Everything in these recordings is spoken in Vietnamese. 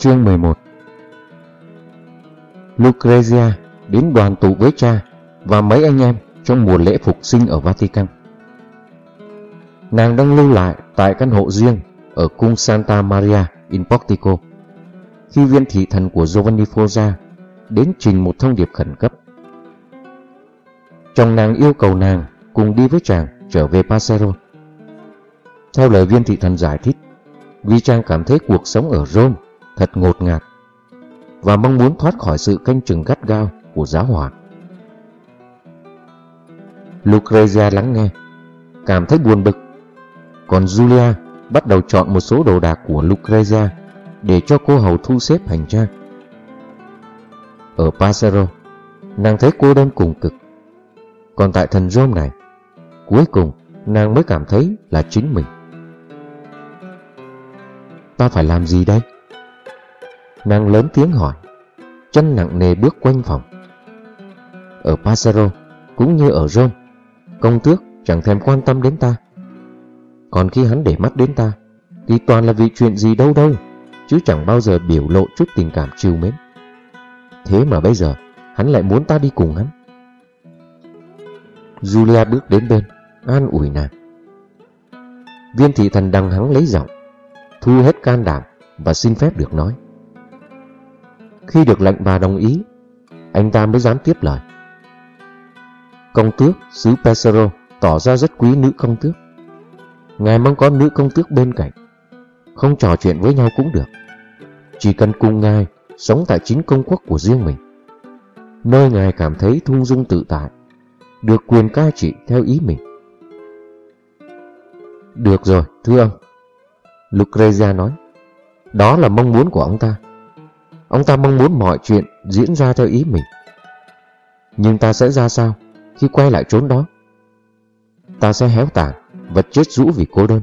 Chương 11 Lucrezia đến đoàn tụ với cha và mấy anh em trong mùa lễ phục sinh ở Vatican. Nàng đang lưu lại tại căn hộ riêng ở cung Santa Maria in Portico khi viên thị thần của Giovanni Foggia đến trình một thông điệp khẩn cấp. Chồng nàng yêu cầu nàng cùng đi với chàng trở về Pasero. Theo lời viên thị thần giải thích, vì chàng cảm thấy cuộc sống ở Rome thật ngột ngạt và mong muốn thoát khỏi sự canh chừng gắt gao của giáo hoàng. Lucrezia lắng nghe, cảm thấy buồn bực. Còn Julia bắt đầu chọn một số đồ đạc của Lucrezia để cho cô hầu thu xếp hành trang. Ở Passero, nàng thấy cô đơn cùng cực. Còn tại thần Rome này, cuối cùng nàng mới cảm thấy là chính mình. Ta phải làm gì đây? Nàng lớn tiếng hỏi, chân nặng nề bước quanh phòng. Ở Pasero, cũng như ở Rome, công tước chẳng thèm quan tâm đến ta. Còn khi hắn để mắt đến ta, thì toàn là vì chuyện gì đâu đâu, chứ chẳng bao giờ biểu lộ chút tình cảm chiều mến. Thế mà bây giờ, hắn lại muốn ta đi cùng hắn. Julia bước đến bên, an ủi nàng. Viên thị thần đằng hắn lấy giọng, thu hết can đảm và xin phép được nói. Khi được lệnh bà đồng ý, anh ta mới dám tiếp lời. Công tước xứ Pesaro tỏ ra rất quý nữ công tước. Ngài mong có nữ công tước bên cạnh, không trò chuyện với nhau cũng được. Chỉ cần cùng ngài sống tại chính công quốc của riêng mình, nơi ngài cảm thấy thung dung tự tại, được quyền cai trị theo ý mình. Được rồi, thưa ông. Lucrezia nói, đó là mong muốn của ông ta. Ông ta mong muốn mọi chuyện diễn ra theo ý mình. Nhưng ta sẽ ra sao khi quay lại trốn đó? Ta sẽ héo tàn và chết rũ vì cô đơn.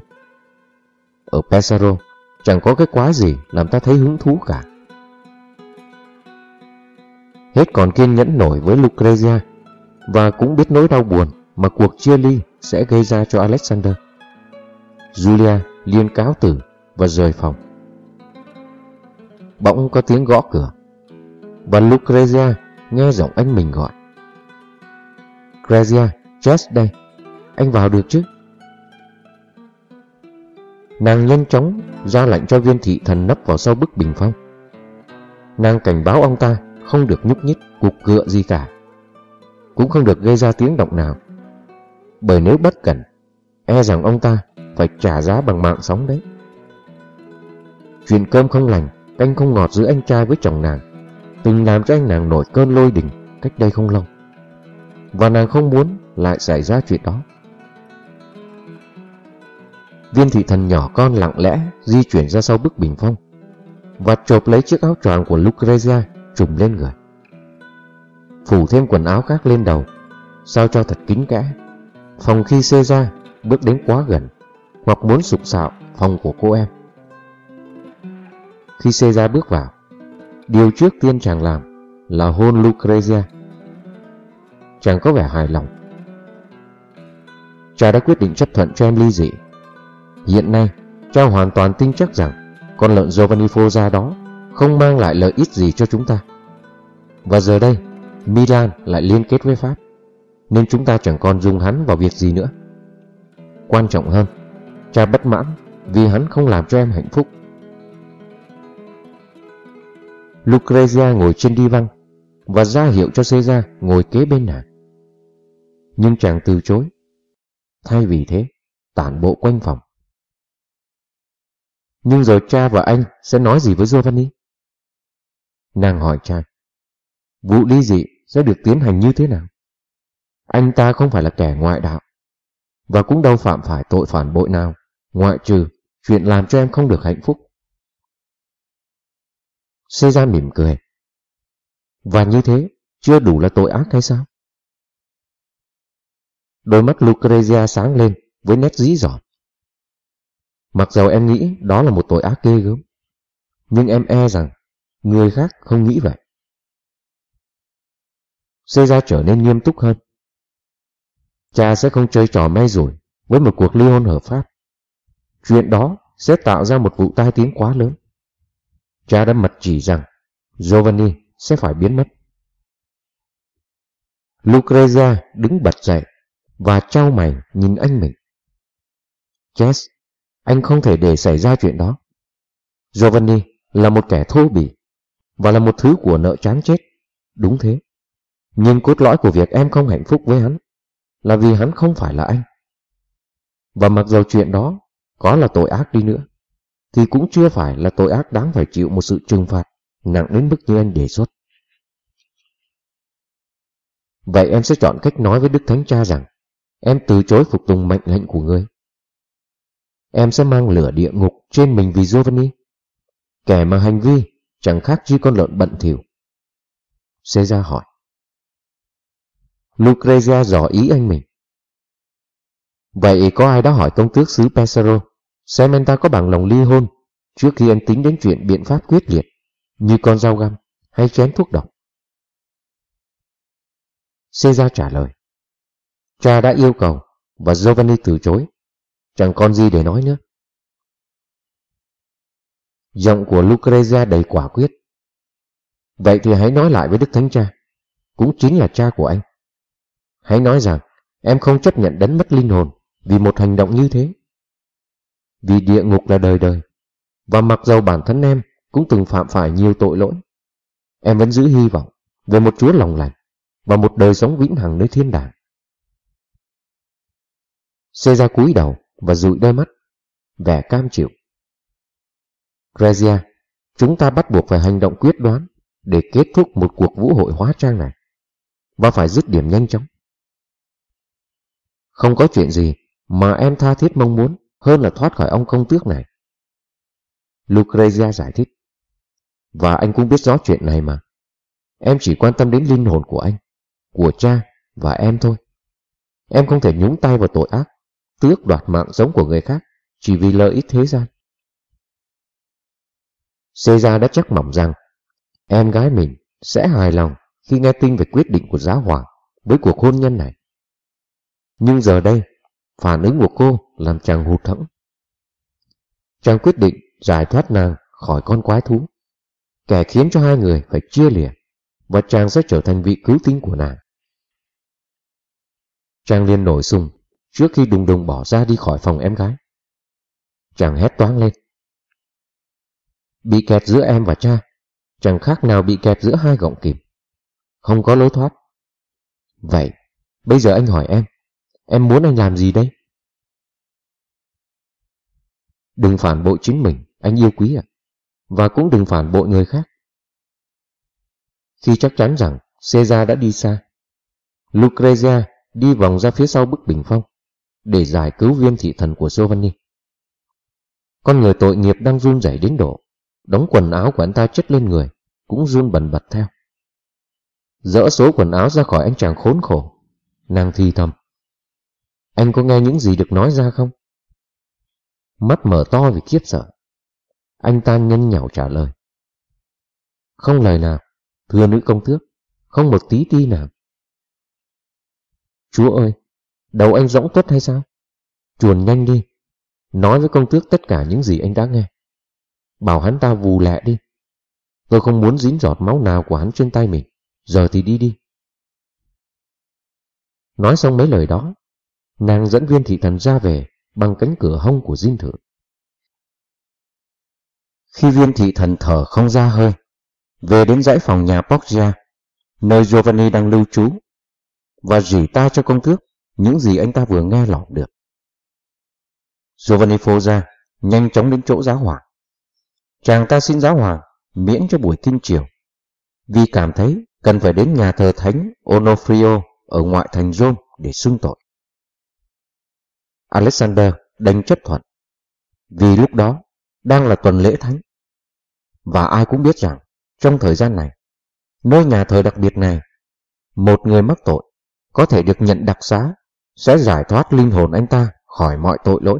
Ở Pesaro, chẳng có cái quá gì làm ta thấy hứng thú cả. Hết còn kiên nhẫn nổi với Lucrezia và cũng biết nỗi đau buồn mà cuộc chia ly sẽ gây ra cho Alexander. Julia liên cáo từ và rời phòng. Bỗng có tiếng gõ cửa và Lucrezia nghe giọng anh mình gọi. Lucrezia, Jess đây, anh vào được chứ? Nàng nhanh chóng ra lệnh cho viên thị thần nấp vào sau bức bình phong. Nàng cảnh báo ông ta không được nhúc nhích cục cựa gì cả. Cũng không được gây ra tiếng động nào. Bởi nếu bất cẩn, e rằng ông ta phải trả giá bằng mạng sống đấy. Chuyện cơm không lành, canh không ngọt giữa anh trai với chồng nàng từng làm cho anh nàng nổi cơn lôi đình cách đây không lâu. Và nàng không muốn lại xảy ra chuyện đó. Viên thị thần nhỏ con lặng lẽ di chuyển ra sau bức bình phong và chộp lấy chiếc áo choàng của Lucrezia trùm lên người. Phủ thêm quần áo khác lên đầu, sao cho thật kín kẽ. Phòng khi xê ra bước đến quá gần hoặc muốn sụp sạo phòng của cô em. Khi xê ra bước vào, điều trước tiên chàng làm là hôn Lucrezia. Chàng có vẻ hài lòng. Cha đã quyết định chấp thuận cho em ly dị. Hiện nay, cha hoàn toàn tin chắc rằng con lợn Giovanni Foggia đó không mang lại lợi ích gì cho chúng ta. Và giờ đây, Milan lại liên kết với Pháp, nên chúng ta chẳng còn dùng hắn vào việc gì nữa. Quan trọng hơn, cha bất mãn vì hắn không làm cho em hạnh phúc. Lucrezia ngồi trên đi văng và ra hiệu cho Caesar ngồi kế bên nàng. Nhưng chàng từ chối. Thay vì thế, tản bộ quanh phòng. Nhưng rồi cha và anh sẽ nói gì với Giovanni? Nàng hỏi cha. Vụ ly dị sẽ được tiến hành như thế nào? Anh ta không phải là kẻ ngoại đạo và cũng đâu phạm phải tội phản bội nào ngoại trừ chuyện làm cho em không được hạnh phúc. Caesar mỉm cười. Và như thế, chưa đủ là tội ác hay sao? Đôi mắt Lucrezia sáng lên với nét dí dỏm. Mặc dầu em nghĩ đó là một tội ác ghê gớm, nhưng em e rằng người khác không nghĩ vậy. Caesar trở nên nghiêm túc hơn. Cha sẽ không chơi trò may rủi với một cuộc ly hôn hợp pháp. Chuyện đó sẽ tạo ra một vụ tai tiếng quá lớn cha đã mật chỉ rằng Giovanni sẽ phải biến mất. Lucrezia đứng bật dậy và trao mày nhìn anh mình. Jess, anh không thể để xảy ra chuyện đó. Giovanni là một kẻ thô bỉ và là một thứ của nợ chán chết. Đúng thế. Nhưng cốt lõi của việc em không hạnh phúc với hắn là vì hắn không phải là anh. Và mặc dầu chuyện đó có là tội ác đi nữa, thì cũng chưa phải là tội ác đáng phải chịu một sự trừng phạt nặng đến mức như anh đề xuất. Vậy em sẽ chọn cách nói với Đức Thánh Cha rằng em từ chối phục tùng mệnh lệnh của người. Em sẽ mang lửa địa ngục trên mình vì Giovanni, kẻ mà hành vi chẳng khác chi con lợn bận thỉu. Caesar hỏi. Lucrezia dò ý anh mình. Vậy có ai đã hỏi công tước xứ Pesaro xem anh ta có bằng lòng ly hôn trước khi anh tính đến chuyện biện pháp quyết liệt như con dao găm hay chén thuốc độc? Caesar trả lời. Cha đã yêu cầu và Giovanni từ chối. Chẳng còn gì để nói nữa. Giọng của Lucrezia đầy quả quyết. Vậy thì hãy nói lại với Đức Thánh Cha, cũng chính là cha của anh. Hãy nói rằng em không chấp nhận đánh mất linh hồn vì một hành động như thế. Vì địa ngục là đời đời, và mặc dầu bản thân em cũng từng phạm phải nhiều tội lỗi, em vẫn giữ hy vọng về một Chúa lòng lành và một đời sống vĩnh hằng nơi thiên đàng. Xê ra cúi đầu và dụi đôi mắt, vẻ cam chịu. Grazia, chúng ta bắt buộc phải hành động quyết đoán để kết thúc một cuộc vũ hội hóa trang này, và phải dứt điểm nhanh chóng. Không có chuyện gì mà em tha thiết mong muốn hơn là thoát khỏi ông công tước này. Lucrezia giải thích. Và anh cũng biết rõ chuyện này mà. Em chỉ quan tâm đến linh hồn của anh, của cha và em thôi. Em không thể nhúng tay vào tội ác, tước đoạt mạng sống của người khác chỉ vì lợi ích thế gian. Caesar đã chắc mỏng rằng em gái mình sẽ hài lòng khi nghe tin về quyết định của giáo hoàng với cuộc hôn nhân này. Nhưng giờ đây, phản ứng của cô làm chàng hụt thẫn. Chàng quyết định giải thoát nàng khỏi con quái thú, kẻ khiến cho hai người phải chia lìa, và chàng sẽ trở thành vị cứu tinh của nàng. Chàng liền nổi sùng trước khi đùng đùng bỏ ra đi khỏi phòng em gái. Chàng hét toáng lên. Bị kẹt giữa em và cha, chẳng khác nào bị kẹt giữa hai gọng kìm. Không có lối thoát. Vậy, bây giờ anh hỏi em, Em muốn anh làm gì đây? Đừng phản bội chính mình, anh yêu quý ạ. Và cũng đừng phản bội người khác. Khi chắc chắn rằng Caesar đã đi xa, Lucrezia đi vòng ra phía sau bức bình phong để giải cứu viên thị thần của Giovanni. Con người tội nghiệp đang run rẩy đến độ, đóng quần áo của anh ta chất lên người, cũng run bần bật theo. Dỡ số quần áo ra khỏi anh chàng khốn khổ, nàng thi thầm. Anh có nghe những gì được nói ra không? Mắt mở to vì khiếp sợ. Anh ta nhanh nhảo trả lời. Không lời nào, thưa nữ công tước, không một tí ti nào. Chúa ơi, đầu anh rỗng tuất hay sao? Chuồn nhanh đi, nói với công tước tất cả những gì anh đã nghe. Bảo hắn ta vù lẹ đi. Tôi không muốn dính giọt máu nào của hắn trên tay mình, giờ thì đi đi. Nói xong mấy lời đó, nàng dẫn viên thị thần ra về bằng cánh cửa hông của dinh thự. Khi viên thị thần thở không ra hơi, về đến dãy phòng nhà Poggia, nơi Giovanni đang lưu trú, và rỉ ta cho công tước những gì anh ta vừa nghe lọt được. Giovanni phô ra, nhanh chóng đến chỗ giáo hoàng. Chàng ta xin giáo hoàng miễn cho buổi kinh chiều, vì cảm thấy cần phải đến nhà thờ thánh Onofrio ở ngoại thành Rome để xưng tội. Alexander đánh chấp thuận. Vì lúc đó đang là tuần lễ thánh. Và ai cũng biết rằng trong thời gian này, nơi nhà thờ đặc biệt này, một người mắc tội có thể được nhận đặc xá sẽ giải thoát linh hồn anh ta khỏi mọi tội lỗi.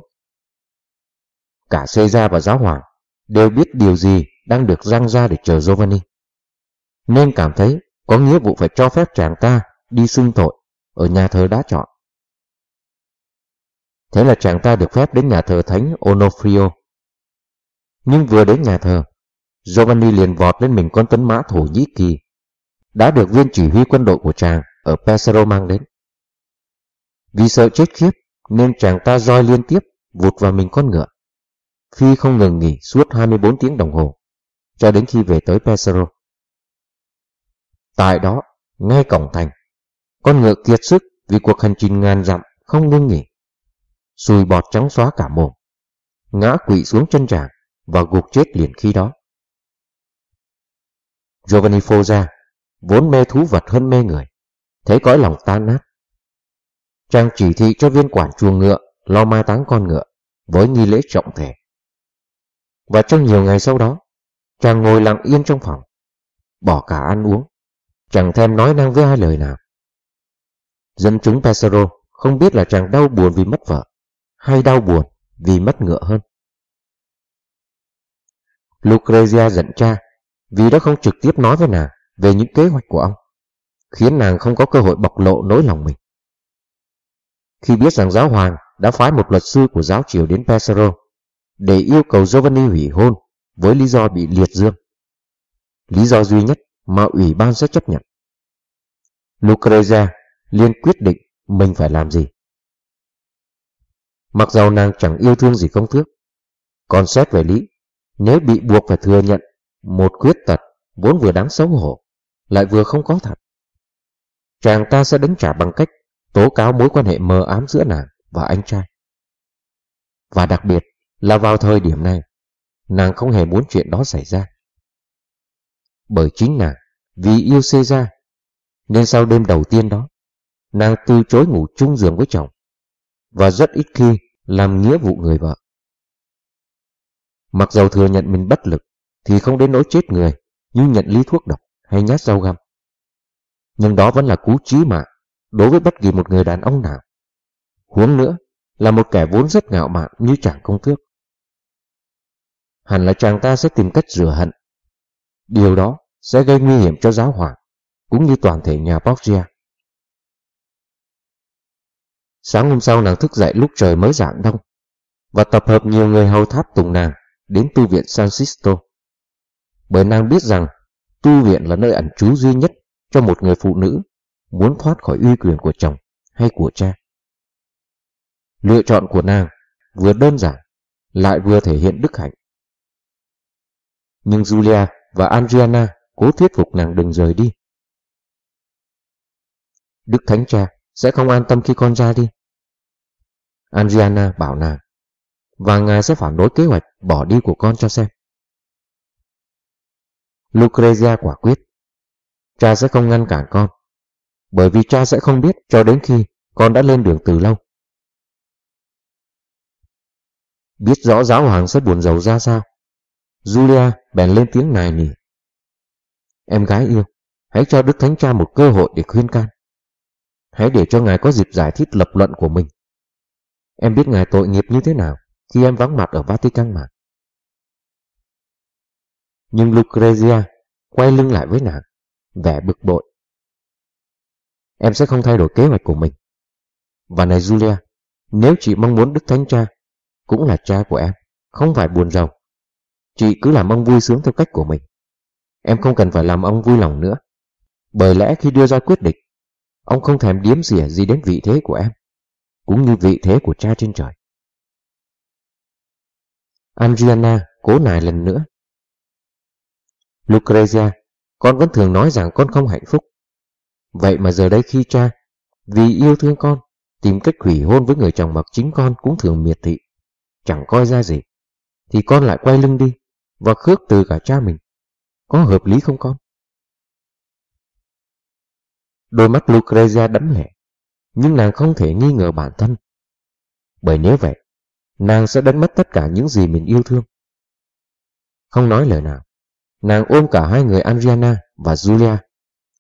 Cả Caesar và giáo hoàng đều biết điều gì đang được răng ra để chờ Giovanni. Nên cảm thấy có nghĩa vụ phải cho phép chàng ta đi xưng tội ở nhà thờ đã chọn. Thế là chàng ta được phép đến nhà thờ thánh Onofrio. Nhưng vừa đến nhà thờ, Giovanni liền vọt lên mình con tấn mã Thổ Nhĩ Kỳ, đã được viên chỉ huy quân đội của chàng ở Pesaro mang đến. Vì sợ chết khiếp nên chàng ta roi liên tiếp vụt vào mình con ngựa. Phi không ngừng nghỉ suốt 24 tiếng đồng hồ, cho đến khi về tới Pesaro. Tại đó, ngay cổng thành, con ngựa kiệt sức vì cuộc hành trình ngàn dặm không ngưng nghỉ. Sùi bọt trắng xóa cả mồm, ngã quỵ xuống chân chàng và gục chết liền khi đó. Giovanni Foggia, vốn mê thú vật hơn mê người, thấy cõi lòng tan nát. Chàng chỉ thị cho viên quản chuồng ngựa lo mai táng con ngựa với nghi lễ trọng thể. Và trong nhiều ngày sau đó, chàng ngồi lặng yên trong phòng, bỏ cả ăn uống, chẳng thèm nói năng với ai lời nào. Dân chúng Pesaro không biết là chàng đau buồn vì mất vợ, hay đau buồn vì mất ngựa hơn. Lucrezia giận cha vì đã không trực tiếp nói với nàng về những kế hoạch của ông, khiến nàng không có cơ hội bộc lộ nỗi lòng mình. Khi biết rằng giáo hoàng đã phái một luật sư của giáo triều đến Pesaro để yêu cầu Giovanni hủy hôn với lý do bị liệt dương. Lý do duy nhất mà ủy ban sẽ chấp nhận. Lucrezia liền quyết định mình phải làm gì. Mặc dầu nàng chẳng yêu thương gì công tước, còn xét về lý, nếu bị buộc phải thừa nhận một khuyết tật vốn vừa đáng xấu hổ, lại vừa không có thật. Chàng ta sẽ đánh trả bằng cách tố cáo mối quan hệ mờ ám giữa nàng và anh trai. Và đặc biệt là vào thời điểm này, nàng không hề muốn chuyện đó xảy ra. Bởi chính nàng, vì yêu Caesar, nên sau đêm đầu tiên đó, nàng từ chối ngủ chung giường với chồng, và rất ít khi làm nghĩa vụ người vợ. Mặc dầu thừa nhận mình bất lực, thì không đến nỗi chết người như nhận lý thuốc độc hay nhát dao găm. Nhưng đó vẫn là cú chí mạng đối với bất kỳ một người đàn ông nào. Huống nữa là một kẻ vốn rất ngạo mạn như chàng công tước. Hẳn là chàng ta sẽ tìm cách rửa hận. Điều đó sẽ gây nguy hiểm cho giáo hoàng, cũng như toàn thể nhà Borgia. Sáng hôm sau nàng thức dậy lúc trời mới rạng đông, và tập hợp nhiều người hầu tháp tùng nàng đến tu viện San Sisto. Bởi nàng biết rằng tu viện là nơi ẩn trú duy nhất cho một người phụ nữ muốn thoát khỏi uy quyền của chồng hay của cha. Lựa chọn của nàng vừa đơn giản lại vừa thể hiện đức hạnh. Nhưng Julia và Adriana cố thuyết phục nàng đừng rời đi. Đức Thánh Cha sẽ không an tâm khi con ra đi. Angiana bảo nàng, và ngài sẽ phản đối kế hoạch bỏ đi của con cho xem. Lucrezia quả quyết, cha sẽ không ngăn cản con, bởi vì cha sẽ không biết cho đến khi con đã lên đường từ lâu. Biết rõ giáo hoàng sẽ buồn giàu ra sao, Julia bèn lên tiếng nài nỉ. Em gái yêu, hãy cho Đức Thánh Cha một cơ hội để khuyên can. Hãy để cho Ngài có dịp giải thích lập luận của mình. Em biết Ngài tội nghiệp như thế nào khi em vắng mặt ở Vatican mà. Nhưng Lucrezia quay lưng lại với nàng, vẻ bực bội. Em sẽ không thay đổi kế hoạch của mình. Và này Julia, nếu chị mong muốn Đức Thánh Cha, cũng là cha của em, không phải buồn rầu, chị cứ làm ông vui sướng theo cách của mình. Em không cần phải làm ông vui lòng nữa. Bởi lẽ khi đưa ra quyết định, ông không thèm điếm xỉa gì đến vị thế của em, cũng như vị thế của cha trên trời. Adriana cố nài lần nữa. Lucrezia, con vẫn thường nói rằng con không hạnh phúc. Vậy mà giờ đây khi cha, vì yêu thương con, tìm cách hủy hôn với người chồng mà chính con cũng thường miệt thị, chẳng coi ra gì, thì con lại quay lưng đi và khước từ cả cha mình. Có hợp lý không con? Đôi mắt Lucrezia đẫm lệ, nhưng nàng không thể nghi ngờ bản thân. Bởi nếu vậy, nàng sẽ đánh mất tất cả những gì mình yêu thương. Không nói lời nào, nàng ôm cả hai người Adriana và Julia,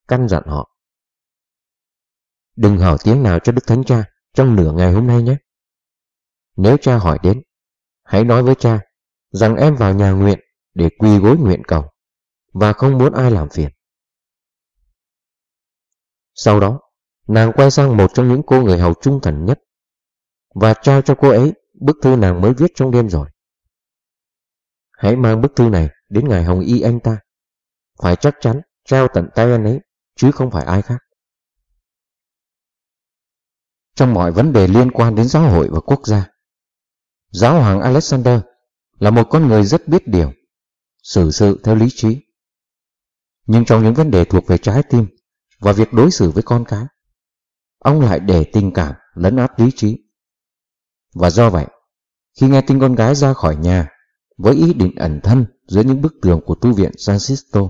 căn dặn họ. Đừng hỏi tiếng nào cho Đức Thánh Cha trong nửa ngày hôm nay nhé. Nếu cha hỏi đến, hãy nói với cha rằng em vào nhà nguyện để quỳ gối nguyện cầu và không muốn ai làm phiền. Sau đó, nàng quay sang một trong những cô người hầu trung thành nhất và trao cho cô ấy bức thư nàng mới viết trong đêm rồi. Hãy mang bức thư này đến ngài Hồng Y anh ta. Phải chắc chắn trao tận tay anh ấy, chứ không phải ai khác. Trong mọi vấn đề liên quan đến giáo hội và quốc gia, Giáo hoàng Alexander là một con người rất biết điều, xử sự theo lý trí. Nhưng trong những vấn đề thuộc về trái tim và việc đối xử với con cái, ông lại để tình cảm lấn áp lý trí. Và do vậy, khi nghe tin con gái ra khỏi nhà với ý định ẩn thân giữa những bức tường của tu viện San Sisto,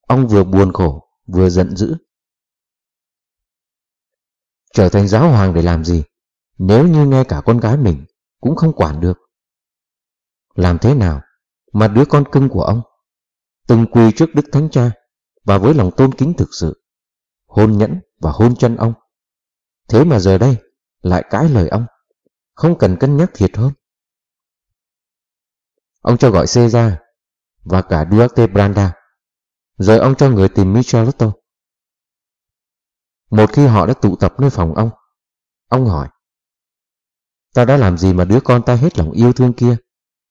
ông vừa buồn khổ vừa giận dữ. Trở thành giáo hoàng để làm gì nếu như ngay cả con gái mình cũng không quản được. Làm thế nào mà đứa con cưng của ông từng quỳ trước Đức Thánh Cha và với lòng tôn kính thực sự, hôn nhẫn và hôn chân ông. Thế mà giờ đây lại cãi lời ông, không cần cân nhắc thiệt hơn. Ông cho gọi Caesar và cả Duarte Branda, rồi ông cho người tìm Michelotto. Một khi họ đã tụ tập nơi phòng ông, ông hỏi, Ta đã làm gì mà đứa con ta hết lòng yêu thương kia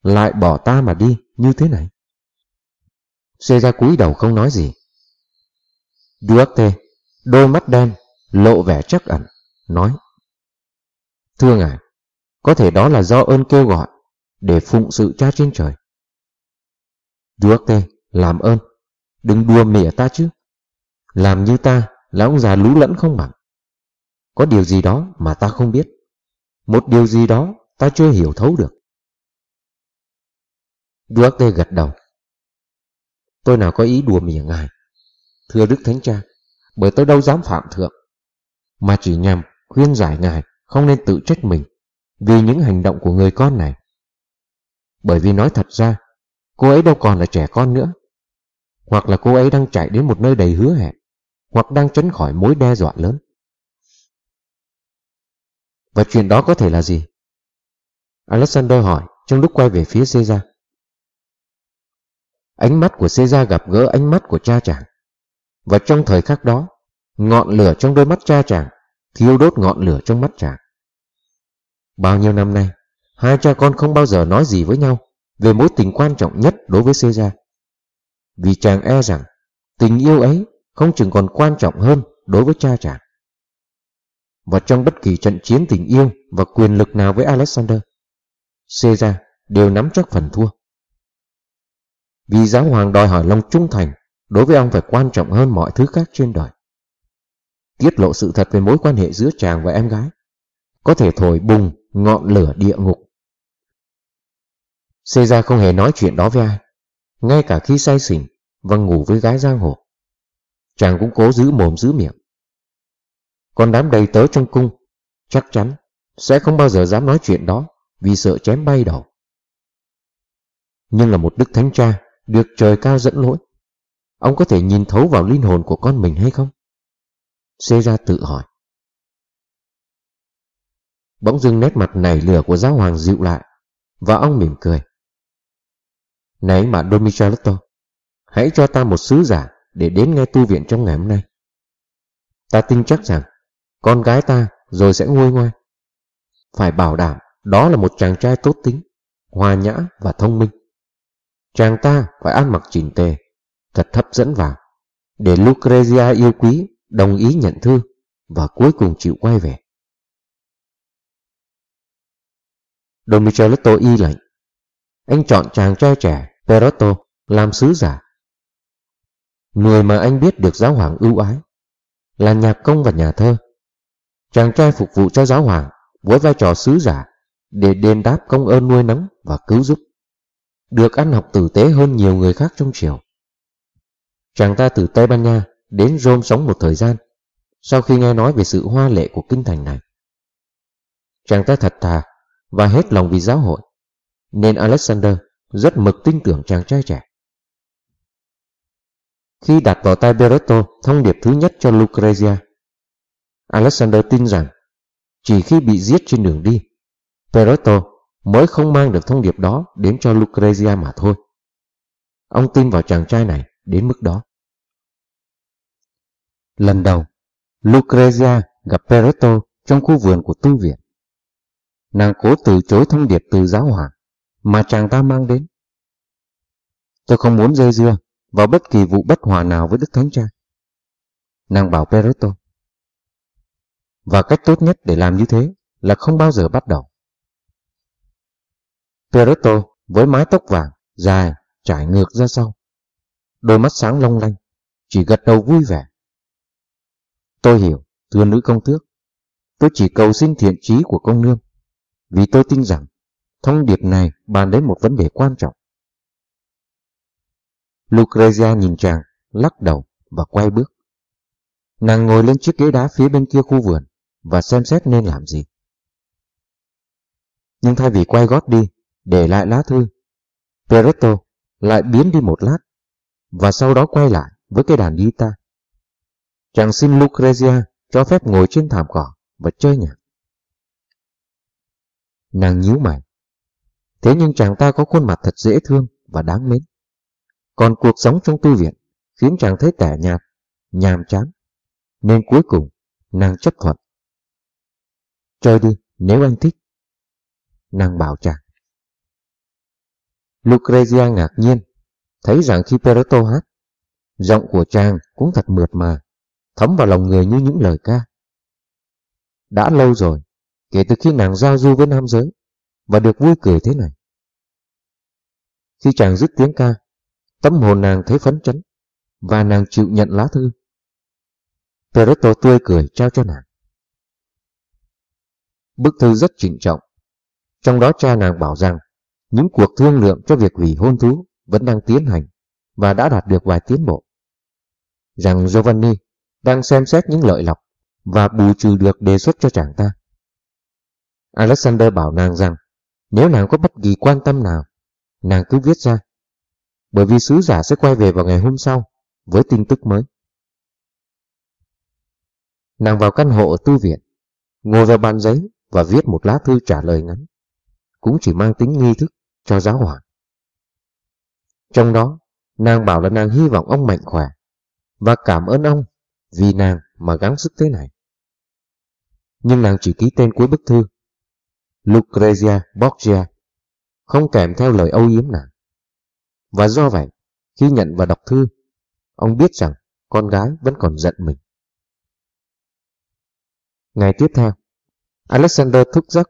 lại bỏ ta mà đi như thế này? Xê ra cúi đầu không nói gì. Duarte, đôi mắt đen, lộ vẻ chắc ẩn, nói. Thưa ngài, có thể đó là do ơn kêu gọi để phụng sự cha trên trời. Duarte, làm ơn, đừng đùa mỉa ta chứ. Làm như ta là ông già lú lẫn không bằng. Có điều gì đó mà ta không biết. Một điều gì đó ta chưa hiểu thấu được. Duarte gật đầu. Tôi nào có ý đùa mỉa ngài. Thưa Đức Thánh Cha, bởi tôi đâu dám phạm thượng, mà chỉ nhằm khuyên giải ngài không nên tự trách mình vì những hành động của người con này. Bởi vì nói thật ra, cô ấy đâu còn là trẻ con nữa. Hoặc là cô ấy đang chạy đến một nơi đầy hứa hẹn, hoặc đang tránh khỏi mối đe dọa lớn. Và chuyện đó có thể là gì? Alexander hỏi trong lúc quay về phía Caesar. Ánh mắt của Caesar gặp gỡ ánh mắt của cha chàng. Và trong thời khắc đó, ngọn lửa trong đôi mắt cha chàng thiêu đốt ngọn lửa trong mắt chàng. Bao nhiêu năm nay, hai cha con không bao giờ nói gì với nhau về mối tình quan trọng nhất đối với Caesar. Vì chàng e rằng tình yêu ấy không chừng còn quan trọng hơn đối với cha chàng và trong bất kỳ trận chiến tình yêu và quyền lực nào với Alexander, Caesar đều nắm chắc phần thua. Vì giáo hoàng đòi hỏi lòng trung thành đối với ông phải quan trọng hơn mọi thứ khác trên đời. Tiết lộ sự thật về mối quan hệ giữa chàng và em gái có thể thổi bùng ngọn lửa địa ngục. Caesar không hề nói chuyện đó với ai, ngay cả khi say xỉn và ngủ với gái giang hồ. Chàng cũng cố giữ mồm giữ miệng. Còn đám đầy tớ trong cung chắc chắn sẽ không bao giờ dám nói chuyện đó vì sợ chém bay đầu. Nhưng là một đức thánh cha được trời cao dẫn lỗi. Ông có thể nhìn thấu vào linh hồn của con mình hay không? Caesar tự hỏi. Bỗng dưng nét mặt nảy lửa của giáo hoàng dịu lại và ông mỉm cười. Này mà Don hãy cho ta một sứ giả để đến nghe tu viện trong ngày hôm nay. Ta tin chắc rằng con gái ta rồi sẽ nguôi ngoai. Phải bảo đảm đó là một chàng trai tốt tính, hòa nhã và thông minh. Chàng ta phải ăn mặc chỉnh tề, thật hấp dẫn vào, để Lucrezia yêu quý, đồng ý nhận thư và cuối cùng chịu quay về. Don Micheletto y lệnh. Anh chọn chàng trai trẻ, Perotto, làm sứ giả. Người mà anh biết được giáo hoàng ưu ái là nhạc công và nhà thơ Chàng trai phục vụ cho giáo hoàng với vai trò sứ giả để đền đáp công ơn nuôi nấng và cứu giúp. Được ăn học tử tế hơn nhiều người khác trong triều. Chàng ta từ Tây Ban Nha đến Rome sống một thời gian sau khi nghe nói về sự hoa lệ của kinh thành này. Chàng ta thật thà và hết lòng vì giáo hội, nên Alexander rất mực tin tưởng chàng trai trẻ. Khi đặt vào tay Beretto thông điệp thứ nhất cho Lucrezia, Alexander tin rằng chỉ khi bị giết trên đường đi, Peretto mới không mang được thông điệp đó đến cho Lucrezia mà thôi. Ông tin vào chàng trai này đến mức đó. Lần đầu, Lucrezia gặp Peretto trong khu vườn của tu viện. Nàng cố từ chối thông điệp từ giáo hoàng mà chàng ta mang đến. Tôi không muốn dây dưa vào bất kỳ vụ bất hòa nào với Đức Thánh Cha. Nàng bảo Peretto. Và cách tốt nhất để làm như thế là không bao giờ bắt đầu. Peretto với mái tóc vàng, dài, trải ngược ra sau. Đôi mắt sáng long lanh, chỉ gật đầu vui vẻ. Tôi hiểu, thưa nữ công tước. Tôi chỉ cầu xin thiện trí của công nương, vì tôi tin rằng thông điệp này bàn đến một vấn đề quan trọng. Lucrezia nhìn chàng, lắc đầu và quay bước. Nàng ngồi lên chiếc ghế đá phía bên kia khu vườn và xem xét nên làm gì. Nhưng thay vì quay gót đi, để lại lá thư, Peretto lại biến đi một lát và sau đó quay lại với cái đàn guitar. Chàng xin Lucrezia cho phép ngồi trên thảm cỏ và chơi nhạc. Nàng nhíu mày. Thế nhưng chàng ta có khuôn mặt thật dễ thương và đáng mến. Còn cuộc sống trong tu viện khiến chàng thấy tẻ nhạt, nhàm chán. Nên cuối cùng, nàng chấp thuận. Chơi đi, nếu anh thích. Nàng bảo chàng. Lucrezia ngạc nhiên, thấy rằng khi Peretto hát, giọng của chàng cũng thật mượt mà, thấm vào lòng người như những lời ca. Đã lâu rồi, kể từ khi nàng giao du với nam giới, và được vui cười thế này. Khi chàng dứt tiếng ca, tâm hồn nàng thấy phấn chấn, và nàng chịu nhận lá thư. Peretto tươi cười trao cho nàng. Bức thư rất trịnh trọng, trong đó cha nàng bảo rằng những cuộc thương lượng cho việc hủy hôn thú vẫn đang tiến hành và đã đạt được vài tiến bộ. Rằng Giovanni đang xem xét những lợi lộc và bù trừ được đề xuất cho chàng ta. Alexander bảo nàng rằng nếu nàng có bất kỳ quan tâm nào, nàng cứ viết ra. Bởi vì sứ giả sẽ quay về vào ngày hôm sau với tin tức mới. Nàng vào căn hộ ở tư viện, ngồi vào bàn giấy và viết một lá thư trả lời ngắn. Cũng chỉ mang tính nghi thức cho giáo hoàng. Trong đó, nàng bảo là nàng hy vọng ông mạnh khỏe và cảm ơn ông vì nàng mà gắng sức thế này. Nhưng nàng chỉ ký tên cuối bức thư Lucrezia Borgia không kèm theo lời âu yếm nàng. Và do vậy, khi nhận và đọc thư, ông biết rằng con gái vẫn còn giận mình. Ngày tiếp theo, Alexander thức giấc.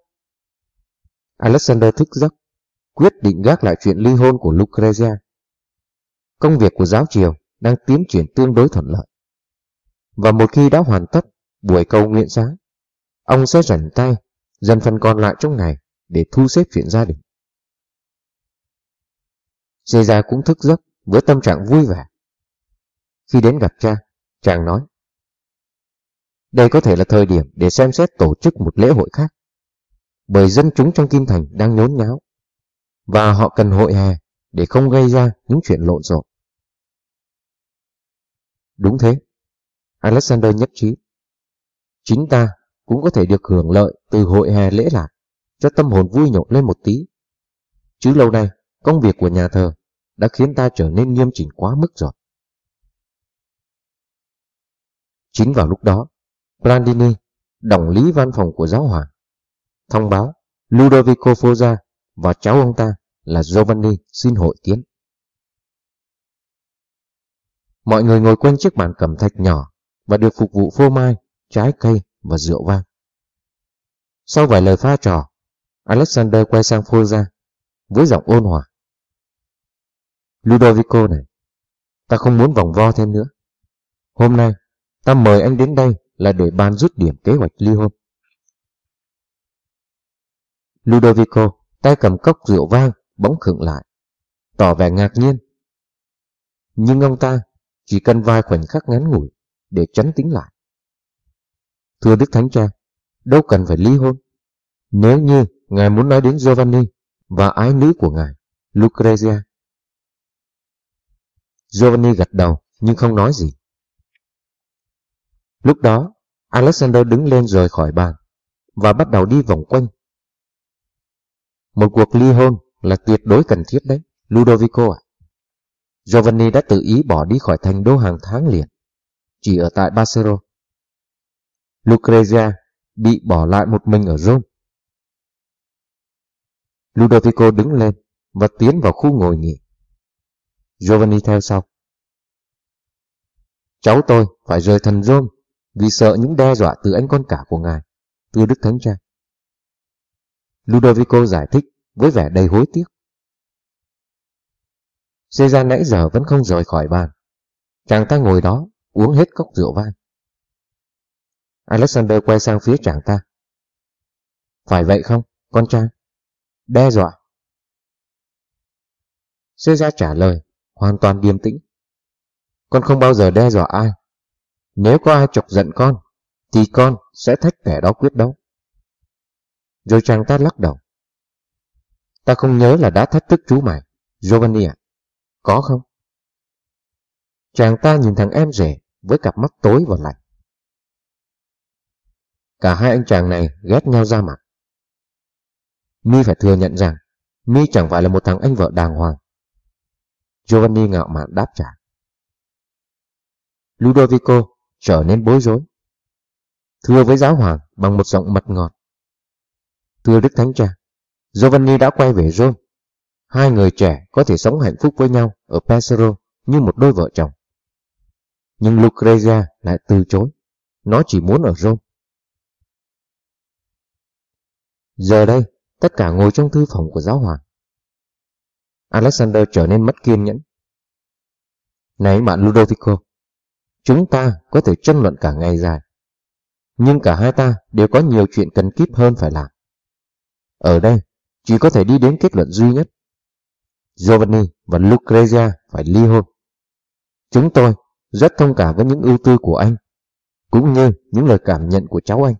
Alexander thức giấc quyết định gác lại chuyện ly hôn của Lucrezia. Công việc của giáo triều đang tiến triển tương đối thuận lợi. Và một khi đã hoàn tất buổi cầu nguyện sáng, ông sẽ rảnh tay dần phần còn lại trong ngày để thu xếp chuyện gia đình. Caesar cũng thức giấc với tâm trạng vui vẻ. Khi đến gặp cha, chàng nói Đây có thể là thời điểm để xem xét tổ chức một lễ hội khác, bởi dân chúng trong Kim Thành đang nhốn nháo và họ cần hội hè để không gây ra những chuyện lộn xộn. Đúng thế, Alexander nhất trí. Chính ta cũng có thể được hưởng lợi từ hội hè lễ lạc, cho tâm hồn vui nhộn lên một tí. Chứ lâu nay, công việc của nhà thờ đã khiến ta trở nên nghiêm chỉnh quá mức rồi. Chính vào lúc đó, Blandini, đồng lý văn phòng của giáo hoàng, thông báo Ludovico Foggia và cháu ông ta là Giovanni xin hội kiến. Mọi người ngồi quanh chiếc bàn cẩm thạch nhỏ và được phục vụ phô mai, trái cây và rượu vang. Sau vài lời pha trò, Alexander quay sang Foggia với giọng ôn hòa. Ludovico này, ta không muốn vòng vo thêm nữa. Hôm nay, ta mời anh đến đây là để bàn rút điểm kế hoạch ly hôn. Ludovico tay cầm cốc rượu vang, bỗng khựng lại, tỏ vẻ ngạc nhiên. Nhưng ông ta chỉ cần vài khoảnh khắc ngắn ngủi để chấn tính lại. Thưa Đức Thánh Cha, đâu cần phải ly hôn. Nếu như Ngài muốn nói đến Giovanni và ái nữ của Ngài, Lucrezia. Giovanni gật đầu nhưng không nói gì. Lúc đó, Alexander đứng lên rời khỏi bàn và bắt đầu đi vòng quanh một cuộc ly hôn là tuyệt đối cần thiết đấy, Ludovico ạ. Giovanni đã tự ý bỏ đi khỏi thành đô hàng tháng liền, chỉ ở tại Basero. Lucrezia bị bỏ lại một mình ở Rome. Ludovico đứng lên và tiến vào khu ngồi nghỉ. Giovanni theo sau. Cháu tôi phải rời thần Rome vì sợ những đe dọa từ anh con cả của ngài, từ Đức Thánh Cha. Ludovico giải thích với vẻ đầy hối tiếc. Cesar nãy giờ vẫn không rời khỏi bàn. Chàng ta ngồi đó, uống hết cốc rượu vang. Alexander quay sang phía chàng ta. Phải vậy không, con trai? Đe dọa. Caesar trả lời, hoàn toàn điềm tĩnh. Con không bao giờ đe dọa ai. Nếu có ai chọc giận con, thì con sẽ thách kẻ đó quyết đấu. Rồi chàng ta lắc đầu. Ta không nhớ là đã thách thức chú mày, Giovanni ạ. Có không? Chàng ta nhìn thằng em rể với cặp mắt tối và lạnh. Cả hai anh chàng này ghét nhau ra mặt. Mi phải thừa nhận rằng Mi chẳng phải là một thằng anh vợ đàng hoàng. Giovanni ngạo mạn đáp trả. Ludovico trở nên bối rối. Thưa với giáo hoàng bằng một giọng mật ngọt. Thưa Đức Thánh Cha, Giovanni đã quay về Rome. Hai người trẻ có thể sống hạnh phúc với nhau ở Pesaro như một đôi vợ chồng. Nhưng Lucrezia lại từ chối. Nó chỉ muốn ở Rome. Giờ đây, tất cả ngồi trong thư phòng của giáo hoàng. Alexander trở nên mất kiên nhẫn. Này bạn Ludovico, chúng ta có thể tranh luận cả ngày dài. Nhưng cả hai ta đều có nhiều chuyện cần kíp hơn phải làm. Ở đây, chỉ có thể đi đến kết luận duy nhất. Giovanni và Lucrezia phải ly hôn. Chúng tôi rất thông cảm với những ưu tư của anh, cũng như những lời cảm nhận của cháu anh.